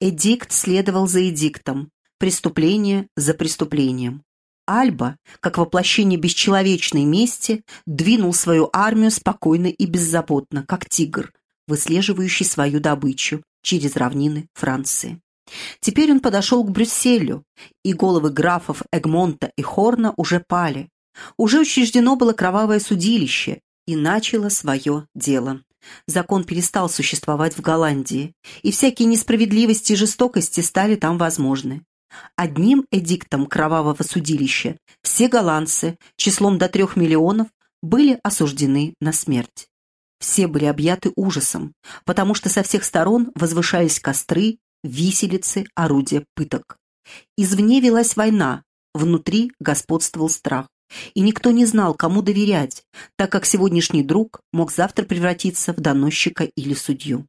Эдикт следовал за эдиктом, преступление за преступлением. Альба, как воплощение бесчеловечной мести, двинул свою армию спокойно и беззаботно, как тигр, выслеживающий свою добычу через равнины Франции. Теперь он подошел к Брюсселю, и головы графов Эгмонта и Хорна уже пали. Уже учреждено было кровавое судилище, и начало свое дело. Закон перестал существовать в Голландии, и всякие несправедливости и жестокости стали там возможны. Одним эдиктом кровавого судилища все голландцы, числом до трех миллионов, были осуждены на смерть. Все были объяты ужасом, потому что со всех сторон возвышались костры, виселицы, орудия пыток. Извне велась война, внутри господствовал страх. И никто не знал, кому доверять, так как сегодняшний друг мог завтра превратиться в доносчика или судью.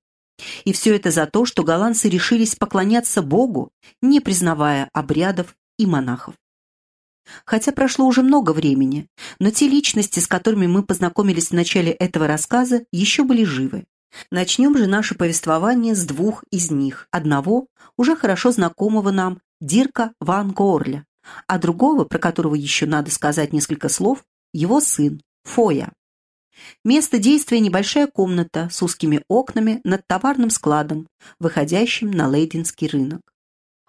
И все это за то, что голландцы решились поклоняться Богу, не признавая обрядов и монахов. Хотя прошло уже много времени, но те личности, с которыми мы познакомились в начале этого рассказа, еще были живы. Начнем же наше повествование с двух из них. Одного, уже хорошо знакомого нам, Дирка Ван Горля, а другого, про которого еще надо сказать несколько слов, его сын, Фоя. Место действия – небольшая комната с узкими окнами над товарным складом, выходящим на Лейденский рынок.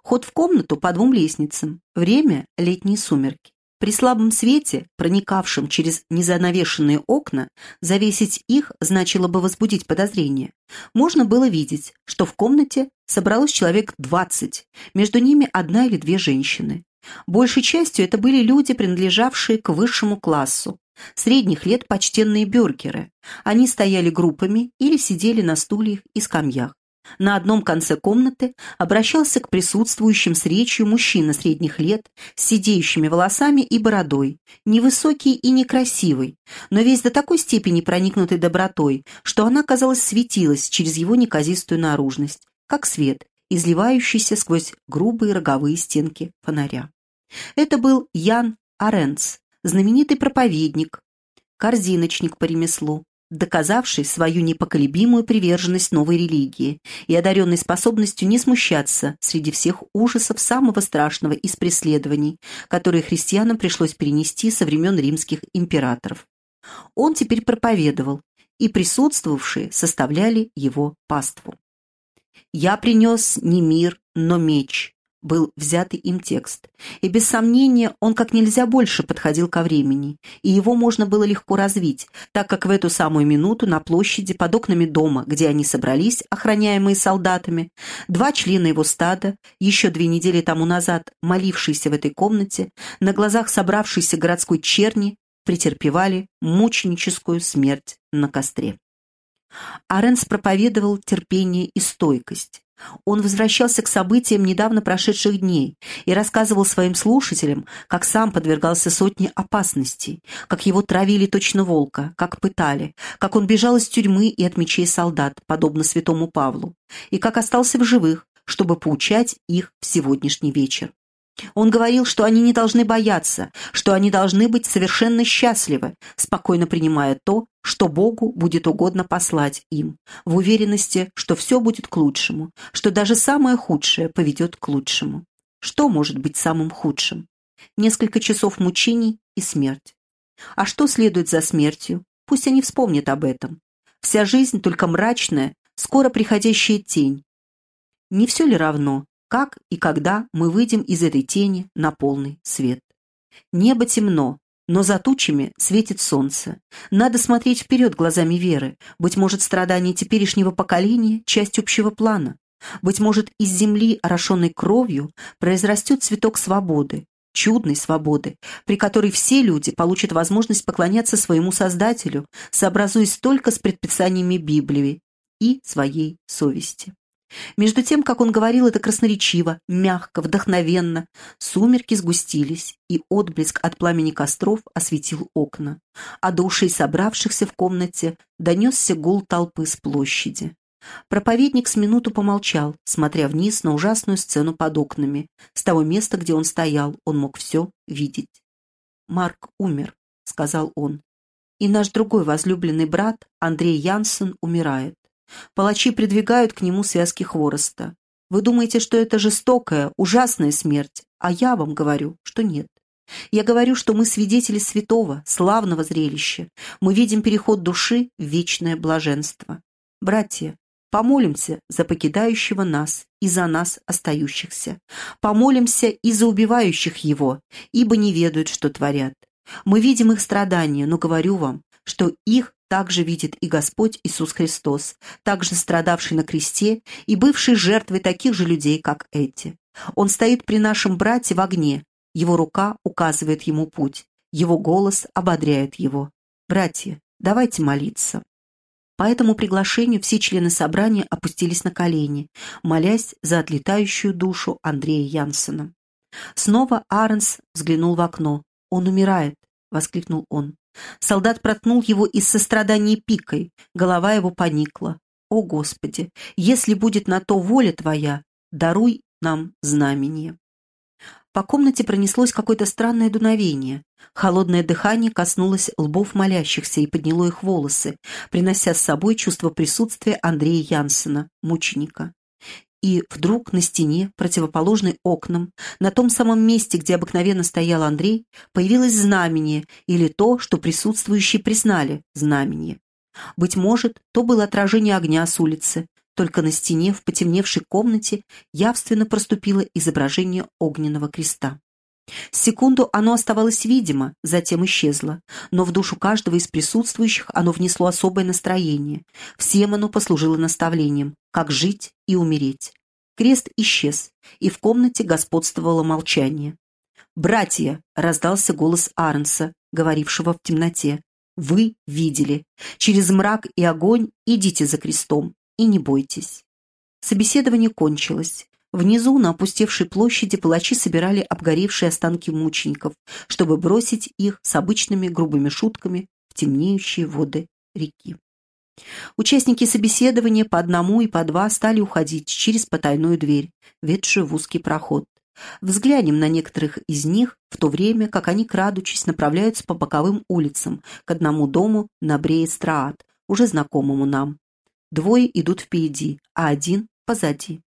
Ход в комнату по двум лестницам. Время – летние сумерки. При слабом свете, проникавшем через незанавешенные окна, завесить их значило бы возбудить подозрение. Можно было видеть, что в комнате собралось человек двадцать, между ними одна или две женщины. Большей частью это были люди, принадлежавшие к высшему классу, средних лет почтенные бюргеры. Они стояли группами или сидели на стульях и скамьях. На одном конце комнаты обращался к присутствующим с речью мужчина средних лет с сидеющими волосами и бородой, невысокий и некрасивый, но весь до такой степени проникнутый добротой, что она, казалось, светилась через его неказистую наружность, как свет, изливающийся сквозь грубые роговые стенки фонаря. Это был Ян Аренц, знаменитый проповедник, корзиночник по ремеслу, доказавший свою непоколебимую приверженность новой религии и одаренный способностью не смущаться среди всех ужасов самого страшного из преследований, которые христианам пришлось перенести со времен римских императоров. Он теперь проповедовал, и присутствовавшие составляли его паству. «Я принес не мир, но меч, был взятый им текст, и без сомнения он как нельзя больше подходил ко времени, и его можно было легко развить, так как в эту самую минуту на площади под окнами дома, где они собрались, охраняемые солдатами, два члена его стада, еще две недели тому назад молившиеся в этой комнате, на глазах собравшейся городской черни, претерпевали мученическую смерть на костре. Аренс проповедовал терпение и стойкость. Он возвращался к событиям недавно прошедших дней и рассказывал своим слушателям, как сам подвергался сотне опасностей, как его травили точно волка, как пытали, как он бежал из тюрьмы и от мечей солдат, подобно святому Павлу, и как остался в живых, чтобы поучать их в сегодняшний вечер. Он говорил, что они не должны бояться, что они должны быть совершенно счастливы, спокойно принимая то, что Богу будет угодно послать им, в уверенности, что все будет к лучшему, что даже самое худшее поведет к лучшему. Что может быть самым худшим? Несколько часов мучений и смерть. А что следует за смертью? Пусть они вспомнят об этом. Вся жизнь только мрачная, скоро приходящая тень. Не все ли равно, как и когда мы выйдем из этой тени на полный свет. Небо темно, но за тучами светит солнце. Надо смотреть вперед глазами веры. Быть может, страдания теперешнего поколения – часть общего плана. Быть может, из земли, орошенной кровью, произрастет цветок свободы, чудной свободы, при которой все люди получат возможность поклоняться своему Создателю, сообразуясь только с предписаниями Библии и своей совести. Между тем, как он говорил это красноречиво, мягко, вдохновенно, сумерки сгустились, и отблеск от пламени костров осветил окна, а до ушей собравшихся в комнате донесся гул толпы с площади. Проповедник с минуту помолчал, смотря вниз на ужасную сцену под окнами. С того места, где он стоял, он мог все видеть. «Марк умер», — сказал он. «И наш другой возлюбленный брат, Андрей Янсен, умирает. Палачи придвигают к нему связки хвороста. Вы думаете, что это жестокая, ужасная смерть, а я вам говорю, что нет. Я говорю, что мы свидетели святого, славного зрелища. Мы видим переход души в вечное блаженство. Братья, Помолимся за покидающего нас и за нас остающихся. Помолимся и за убивающих его, ибо не ведают, что творят. Мы видим их страдания, но говорю вам, что их также видит и Господь Иисус Христос, также страдавший на кресте и бывший жертвой таких же людей, как эти. Он стоит при нашем брате в огне, его рука указывает ему путь, его голос ободряет его. Братья, давайте молиться. По этому приглашению все члены собрания опустились на колени, молясь за отлетающую душу Андрея Янсена. Снова Аренс взглянул в окно. «Он умирает!» — воскликнул он. Солдат проткнул его из сострадания пикой, голова его поникла. «О, Господи! Если будет на то воля Твоя, даруй нам знамение!» По комнате пронеслось какое-то странное дуновение. Холодное дыхание коснулось лбов молящихся и подняло их волосы, принося с собой чувство присутствия Андрея Янсена, мученика. И вдруг на стене, противоположной окнам, на том самом месте, где обыкновенно стоял Андрей, появилось знамение или то, что присутствующие признали знамение. Быть может, то было отражение огня с улицы, только на стене в потемневшей комнате явственно проступило изображение огненного креста. Секунду оно оставалось видимо, затем исчезло, но в душу каждого из присутствующих оно внесло особое настроение. Всем оно послужило наставлением, как жить и умереть. Крест исчез, и в комнате господствовало молчание. «Братья!» — раздался голос Арнса, говорившего в темноте. «Вы видели. Через мрак и огонь идите за крестом и не бойтесь. Собеседование кончилось. Внизу, на опустевшей площади, палачи собирали обгоревшие останки мучеников, чтобы бросить их с обычными грубыми шутками в темнеющие воды реки. Участники собеседования по одному и по два стали уходить через потайную дверь, ведшую в узкий проход. Взглянем на некоторых из них, в то время как они, крадучись, направляются по боковым улицам к одному дому на Бреестраат, уже знакомому нам. Двое идут впереди, а один позади.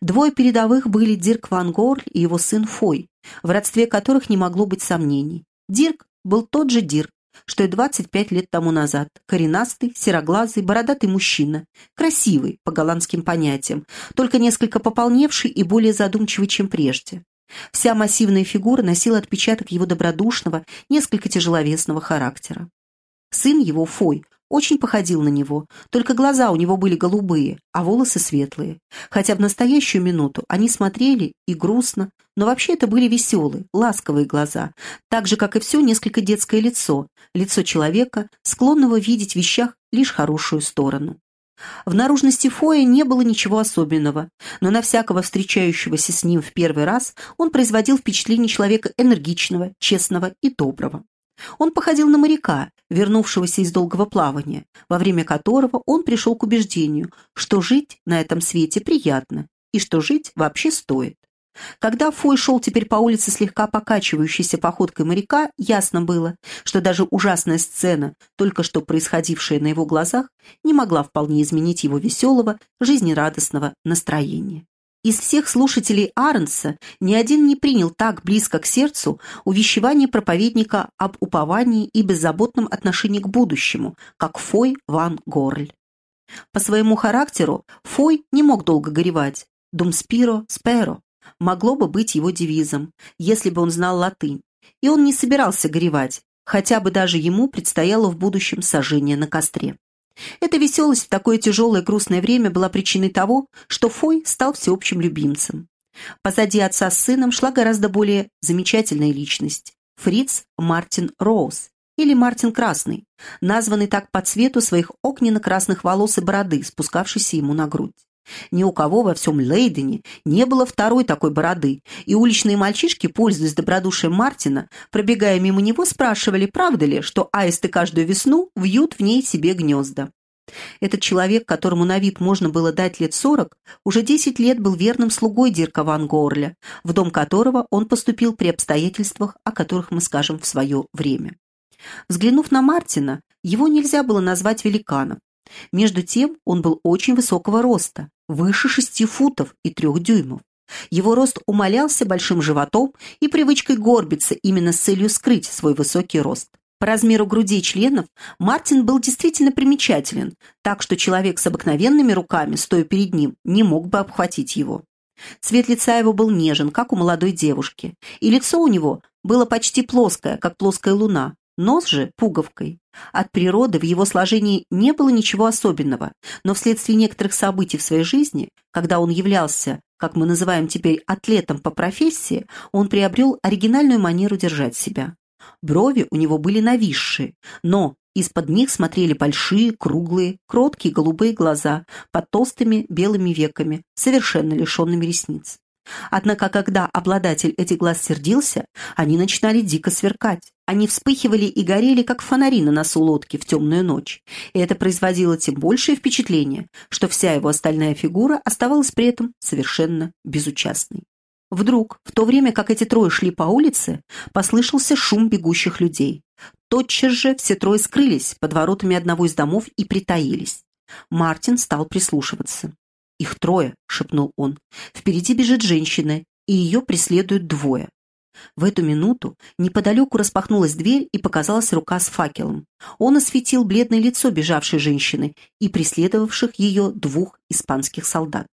Двое передовых были Дирк Ван Горль и его сын Фой, в родстве которых не могло быть сомнений. Дирк был тот же Дирк, что и 25 лет тому назад. Коренастый, сероглазый, бородатый мужчина. Красивый, по голландским понятиям, только несколько пополневший и более задумчивый, чем прежде. Вся массивная фигура носила отпечаток его добродушного, несколько тяжеловесного характера. Сын его, Фой, очень походил на него, только глаза у него были голубые, а волосы светлые. Хотя в настоящую минуту они смотрели и грустно, но вообще это были веселые, ласковые глаза, так же, как и все несколько детское лицо, лицо человека, склонного видеть в вещах лишь хорошую сторону. В наружности Фоя не было ничего особенного, но на всякого встречающегося с ним в первый раз он производил впечатление человека энергичного, честного и доброго. Он походил на моряка, вернувшегося из долгого плавания, во время которого он пришел к убеждению, что жить на этом свете приятно и что жить вообще стоит. Когда Фой шел теперь по улице слегка покачивающейся походкой моряка, ясно было, что даже ужасная сцена, только что происходившая на его глазах, не могла вполне изменить его веселого, жизнерадостного настроения. Из всех слушателей Арнса ни один не принял так близко к сердцу увещевание проповедника об уповании и беззаботном отношении к будущему, как Фой ван Горль. По своему характеру Фой не мог долго горевать. «Думспиро сперо» могло бы быть его девизом, если бы он знал латынь. И он не собирался горевать, хотя бы даже ему предстояло в будущем сожжение на костре. Эта веселость в такое тяжелое грустное время была причиной того, что Фой стал всеобщим любимцем. Позади отца с сыном шла гораздо более замечательная личность – Фриц Мартин Роуз, или Мартин Красный, названный так по цвету своих огненно-красных волос и бороды, спускавшейся ему на грудь. Ни у кого во всем Лейдене не было второй такой бороды, и уличные мальчишки, пользуясь добродушием Мартина, пробегая мимо него, спрашивали, правда ли, что аисты каждую весну вьют в ней себе гнезда. Этот человек, которому на вид можно было дать лет сорок, уже десять лет был верным слугой Дирка Ван Горля, в дом которого он поступил при обстоятельствах, о которых мы скажем в свое время. Взглянув на Мартина, его нельзя было назвать великаном. Между тем он был очень высокого роста, выше шести футов и трех дюймов. Его рост умалялся большим животом и привычкой горбиться именно с целью скрыть свой высокий рост. По размеру груди членов Мартин был действительно примечателен, так что человек с обыкновенными руками, стоя перед ним, не мог бы обхватить его. Цвет лица его был нежен, как у молодой девушки, и лицо у него было почти плоское, как плоская луна, Нос же пуговкой. От природы в его сложении не было ничего особенного, но вследствие некоторых событий в своей жизни, когда он являлся, как мы называем теперь, атлетом по профессии, он приобрел оригинальную манеру держать себя. Брови у него были нависшие, но из-под них смотрели большие, круглые, кроткие голубые глаза под толстыми белыми веками, совершенно лишенными ресниц. Однако, когда обладатель этих глаз сердился, они начинали дико сверкать. Они вспыхивали и горели, как фонари на носу лодки в темную ночь. И это производило тем большее впечатление, что вся его остальная фигура оставалась при этом совершенно безучастной. Вдруг, в то время как эти трое шли по улице, послышался шум бегущих людей. Тотчас же все трое скрылись под воротами одного из домов и притаились. Мартин стал прислушиваться. «Их трое», — шепнул он. «Впереди бежит женщина, и ее преследуют двое». В эту минуту неподалеку распахнулась дверь и показалась рука с факелом. Он осветил бледное лицо бежавшей женщины и преследовавших ее двух испанских солдат.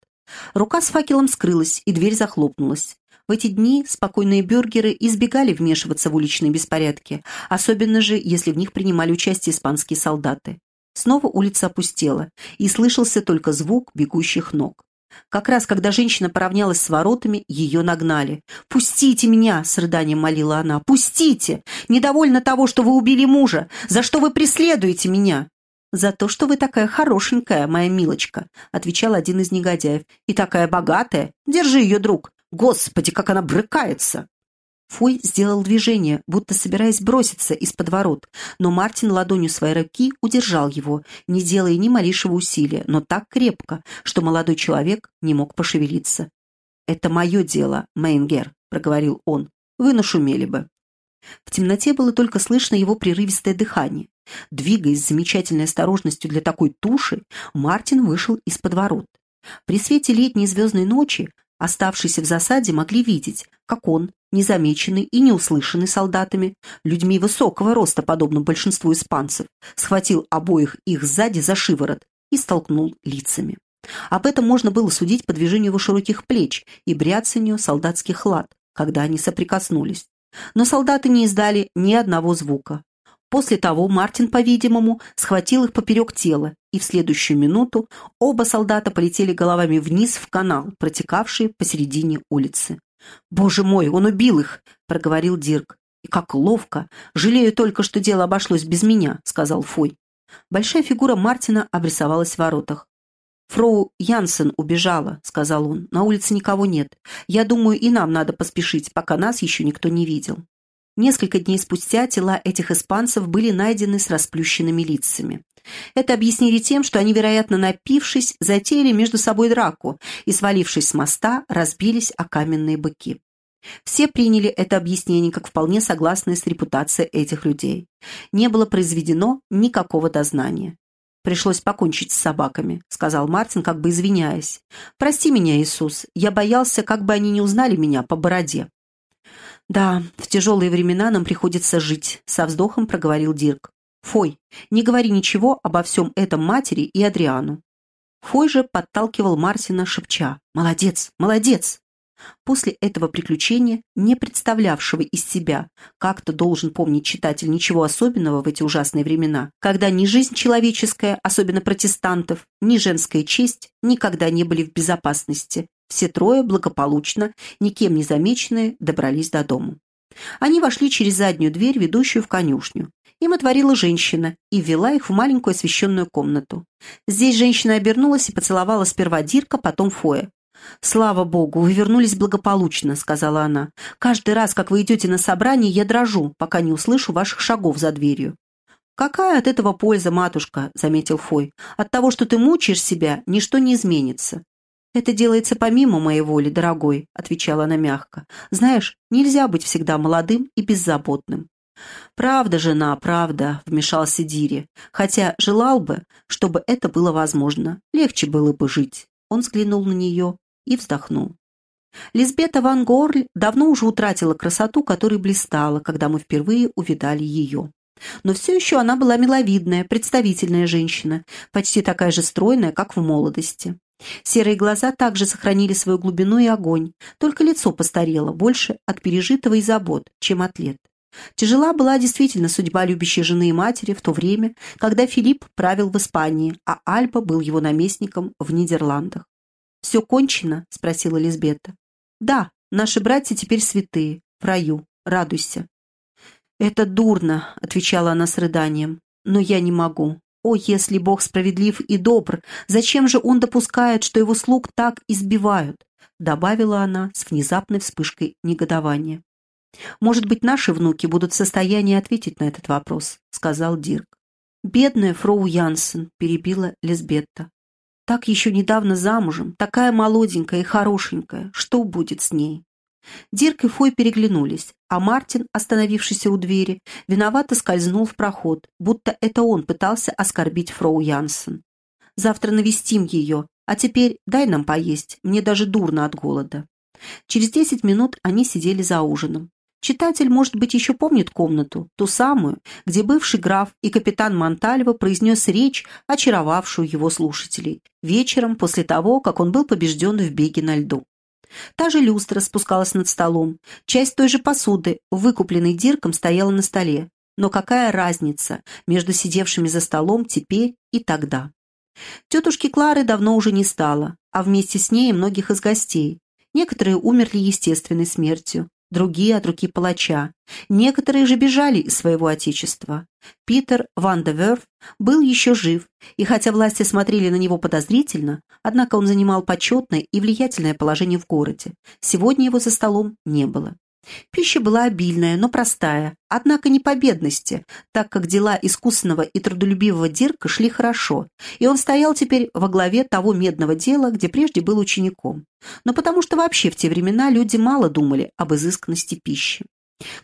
Рука с факелом скрылась, и дверь захлопнулась. В эти дни спокойные бюргеры избегали вмешиваться в уличные беспорядки, особенно же, если в них принимали участие испанские солдаты. Снова улица опустела, и слышался только звук бегущих ног. Как раз, когда женщина поравнялась с воротами, ее нагнали. «Пустите меня!» — с рыданием молила она. «Пустите! Недовольно того, что вы убили мужа! За что вы преследуете меня?» «За то, что вы такая хорошенькая, моя милочка», — отвечал один из негодяев. «И такая богатая! Держи ее, друг! Господи, как она брыкается!» Фой сделал движение, будто собираясь броситься из-под ворот, но Мартин ладонью своей руки удержал его, не делая ни малейшего усилия, но так крепко, что молодой человек не мог пошевелиться. «Это мое дело, Мейнгер», — проговорил он. «Вы нашумели бы». В темноте было только слышно его прерывистое дыхание. Двигаясь с замечательной осторожностью для такой туши, Мартин вышел из-под ворот. При свете летней звездной ночи оставшиеся в засаде могли видеть, как он, незамеченный и неуслышанный солдатами, людьми высокого роста, подобно большинству испанцев, схватил обоих их сзади за шиворот и столкнул лицами. Об этом можно было судить по движению его широких плеч и бряцанию солдатских лад, когда они соприкоснулись. Но солдаты не издали ни одного звука. После того Мартин, по-видимому, схватил их поперек тела, и в следующую минуту оба солдата полетели головами вниз в канал, протекавший посередине улицы. «Боже мой, он убил их!» — проговорил Дирк. «И как ловко! Жалею только, что дело обошлось без меня», — сказал Фой. Большая фигура Мартина обрисовалась в воротах. «Фроу Янсен убежала», — сказал он. «На улице никого нет. Я думаю, и нам надо поспешить, пока нас еще никто не видел». Несколько дней спустя тела этих испанцев были найдены с расплющенными лицами. Это объяснили тем, что они, вероятно, напившись, затеяли между собой драку и, свалившись с моста, разбились о каменные быки. Все приняли это объяснение как вполне согласное с репутацией этих людей. Не было произведено никакого дознания. «Пришлось покончить с собаками», — сказал Мартин, как бы извиняясь. «Прости меня, Иисус, я боялся, как бы они не узнали меня по бороде». «Да, в тяжелые времена нам приходится жить», — со вздохом проговорил Дирк. Фой, не говори ничего обо всем этом матери и Адриану. Фой же подталкивал Мартина, шепча «Молодец! Молодец!». После этого приключения, не представлявшего из себя, как-то должен помнить читатель ничего особенного в эти ужасные времена, когда ни жизнь человеческая, особенно протестантов, ни женская честь никогда не были в безопасности. Все трое благополучно, никем не замеченные, добрались до дому. Они вошли через заднюю дверь, ведущую в конюшню. Им отворила женщина и ввела их в маленькую освещенную комнату. Здесь женщина обернулась и поцеловала сперва Дирка, потом Фоя. «Слава богу, вы вернулись благополучно», — сказала она. «Каждый раз, как вы идете на собрание, я дрожу, пока не услышу ваших шагов за дверью». «Какая от этого польза, матушка?» — заметил Фой. «От того, что ты мучаешь себя, ничто не изменится». «Это делается помимо моей воли, дорогой», — отвечала она мягко. «Знаешь, нельзя быть всегда молодым и беззаботным». «Правда, жена, правда», — вмешался Дири, «хотя желал бы, чтобы это было возможно. Легче было бы жить». Он взглянул на нее и вздохнул. Лизбета Ван Горль давно уже утратила красоту, которой блистала, когда мы впервые увидали ее. Но все еще она была миловидная, представительная женщина, почти такая же стройная, как в молодости. Серые глаза также сохранили свою глубину и огонь, только лицо постарело, больше от пережитого и забот, чем от лет. Тяжела была действительно судьба любящей жены и матери в то время, когда Филипп правил в Испании, а Альба был его наместником в Нидерландах. «Все кончено?» — спросила Лизбета. «Да, наши братья теперь святые, в раю, радуйся». «Это дурно», — отвечала она с рыданием, — «но я не могу. О, если Бог справедлив и добр, зачем же Он допускает, что Его слуг так избивают?» — добавила она с внезапной вспышкой негодования. «Может быть, наши внуки будут в состоянии ответить на этот вопрос», — сказал Дирк. «Бедная фроу Янсен», — перебила Лизбетта. «Так еще недавно замужем, такая молоденькая и хорошенькая. Что будет с ней?» Дирк и Фой переглянулись, а Мартин, остановившийся у двери, виновато скользнул в проход, будто это он пытался оскорбить фроу Янсен. «Завтра навестим ее, а теперь дай нам поесть, мне даже дурно от голода». Через десять минут они сидели за ужином. Читатель, может быть, еще помнит комнату, ту самую, где бывший граф и капитан Монтальво произнес речь, очаровавшую его слушателей, вечером после того, как он был побежден в беге на льду. Та же люстра спускалась над столом, часть той же посуды, выкупленной Дирком, стояла на столе. Но какая разница между сидевшими за столом теперь и тогда? Тетушки Клары давно уже не стало, а вместе с ней многих из гостей. Некоторые умерли естественной смертью, другие от руки палача. Некоторые же бежали из своего отечества. Питер Ван де Верф был еще жив, и хотя власти смотрели на него подозрительно, однако он занимал почетное и влиятельное положение в городе. Сегодня его за столом не было. Пища была обильная, но простая, однако не по бедности, так как дела искусного и трудолюбивого Дирка шли хорошо, и он стоял теперь во главе того медного дела, где прежде был учеником. Но потому что вообще в те времена люди мало думали об изысканности пищи.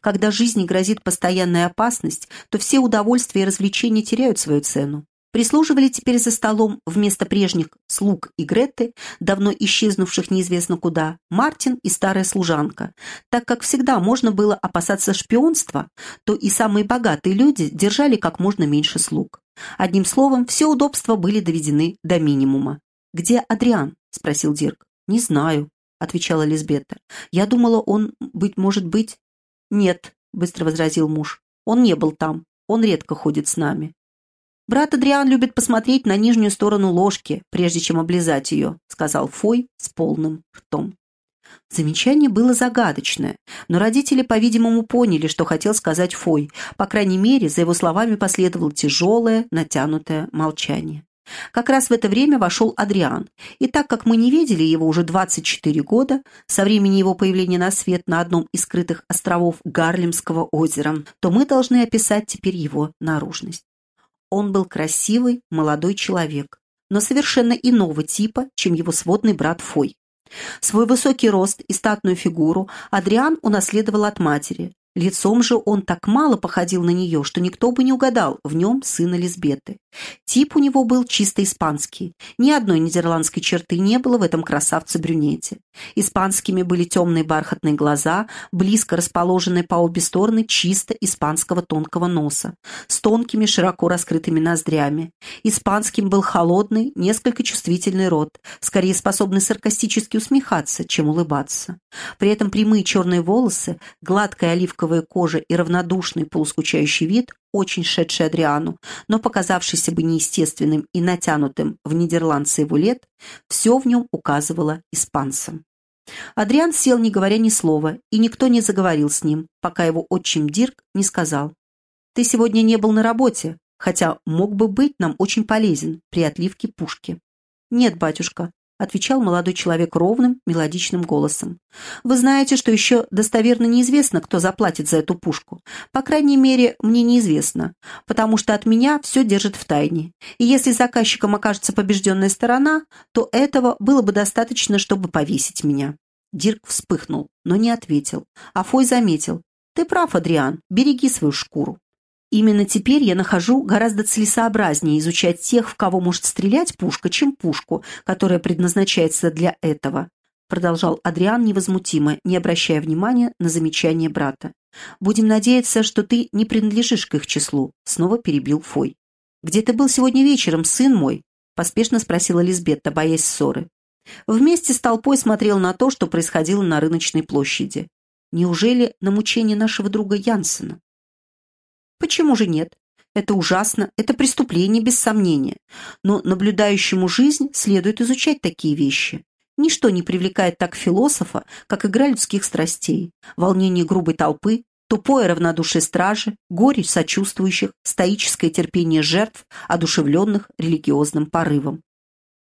Когда жизни грозит постоянная опасность, то все удовольствия и развлечения теряют свою цену. Прислуживали теперь за столом вместо прежних слуг и Греты, давно исчезнувших неизвестно куда, Мартин и старая служанка. Так как всегда можно было опасаться шпионства, то и самые богатые люди держали как можно меньше слуг. Одним словом, все удобства были доведены до минимума. «Где Адриан?» – спросил Дирк. «Не знаю», – отвечала Лизбета. «Я думала, он, быть может быть...» «Нет», – быстро возразил муж. «Он не был там. Он редко ходит с нами». «Брат Адриан любит посмотреть на нижнюю сторону ложки, прежде чем облизать ее», сказал Фой с полным ртом. Замечание было загадочное, но родители, по-видимому, поняли, что хотел сказать Фой. По крайней мере, за его словами последовало тяжелое, натянутое молчание. Как раз в это время вошел Адриан, и так как мы не видели его уже 24 года, со времени его появления на свет на одном из скрытых островов Гарлемского озера, то мы должны описать теперь его наружность. Он был красивый, молодой человек, но совершенно иного типа, чем его сводный брат Фой. Свой высокий рост и статную фигуру Адриан унаследовал от матери, Лицом же он так мало походил на нее, что никто бы не угадал в нем сына Лизбеты. Тип у него был чисто испанский. Ни одной нидерландской черты не было в этом красавце-брюнете. Испанскими были темные бархатные глаза, близко расположенные по обе стороны чисто испанского тонкого носа, с тонкими широко раскрытыми ноздрями. Испанским был холодный, несколько чувствительный рот, скорее способный саркастически усмехаться, чем улыбаться. При этом прямые черные волосы, гладкая оливковая кожа и равнодушный полускучающий вид, очень шедший Адриану, но показавшийся бы неестественным и натянутым в нидерландце его лет, все в нем указывало испанцам. Адриан сел, не говоря ни слова, и никто не заговорил с ним, пока его отчим Дирк не сказал. «Ты сегодня не был на работе, хотя мог бы быть нам очень полезен при отливке пушки». «Нет, батюшка, — отвечал молодой человек ровным, мелодичным голосом. «Вы знаете, что еще достоверно неизвестно, кто заплатит за эту пушку. По крайней мере, мне неизвестно, потому что от меня все держит в тайне. И если заказчиком окажется побежденная сторона, то этого было бы достаточно, чтобы повесить меня». Дирк вспыхнул, но не ответил. А Фой заметил. «Ты прав, Адриан, береги свою шкуру». Именно теперь я нахожу гораздо целесообразнее изучать тех, в кого может стрелять пушка, чем пушку, которая предназначается для этого», продолжал Адриан невозмутимо, не обращая внимания на замечание брата. «Будем надеяться, что ты не принадлежишь к их числу», снова перебил Фой. «Где ты был сегодня вечером, сын мой?» поспешно спросила Лизбетта, боясь ссоры. Вместе с толпой смотрел на то, что происходило на рыночной площади. Неужели на мучение нашего друга Янсена? Почему же нет? Это ужасно, это преступление, без сомнения. Но наблюдающему жизнь следует изучать такие вещи. Ничто не привлекает так философа, как игра людских страстей, волнение грубой толпы, тупое равнодушие стражи, горечь сочувствующих, стоическое терпение жертв, одушевленных религиозным порывом.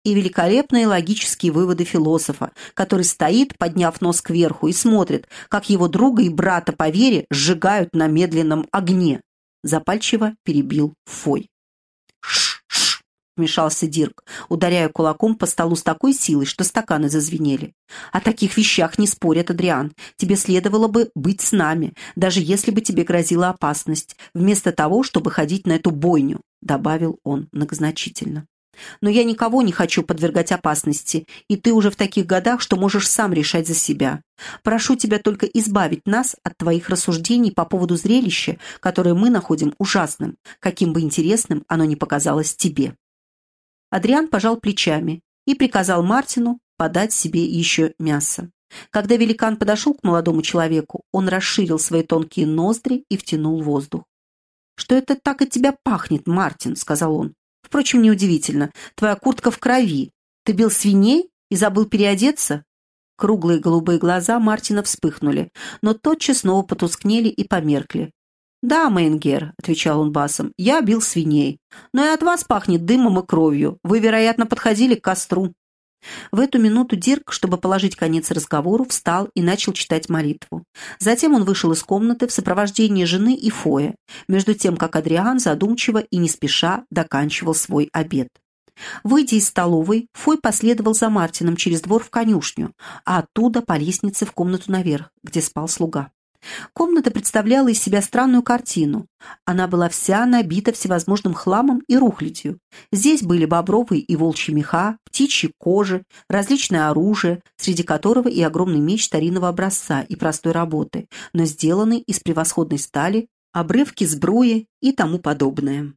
И великолепные логические выводы философа, который стоит, подняв нос кверху, и смотрит, как его друга и брата по вере сжигают на медленном огне, запальчиво перебил Фой. «Ш-ш!» — вмешался Дирк, ударяя кулаком по столу с такой силой, что стаканы зазвенели. «О таких вещах не спорят, Адриан. Тебе следовало бы быть с нами, даже если бы тебе грозила опасность, вместо того, чтобы ходить на эту бойню», — добавил он многозначительно. Но я никого не хочу подвергать опасности, и ты уже в таких годах, что можешь сам решать за себя. Прошу тебя только избавить нас от твоих рассуждений по поводу зрелища, которое мы находим ужасным, каким бы интересным оно ни показалось тебе». Адриан пожал плечами и приказал Мартину подать себе еще мясо. Когда великан подошел к молодому человеку, он расширил свои тонкие ноздри и втянул воздух. «Что это так от тебя пахнет, Мартин?» — сказал он. Впрочем, неудивительно. Твоя куртка в крови. Ты бил свиней и забыл переодеться?» Круглые голубые глаза Мартина вспыхнули, но тотчас снова потускнели и померкли. «Да, Мейнгер», — отвечал он басом, — «я бил свиней. Но и от вас пахнет дымом и кровью. Вы, вероятно, подходили к костру». В эту минуту Дирк, чтобы положить конец разговору, встал и начал читать молитву. Затем он вышел из комнаты в сопровождении жены и Фоя, между тем, как Адриан задумчиво и не спеша доканчивал свой обед. Выйдя из столовой, Фой последовал за Мартином через двор в конюшню, а оттуда по лестнице в комнату наверх, где спал слуга. Комната представляла из себя странную картину. Она была вся набита всевозможным хламом и рухлядью. Здесь были бобровые и волчьи меха, птичьи кожи, различное оружие, среди которого и огромный меч старинного образца и простой работы, но сделанный из превосходной стали, обрывки сбруи и тому подобное.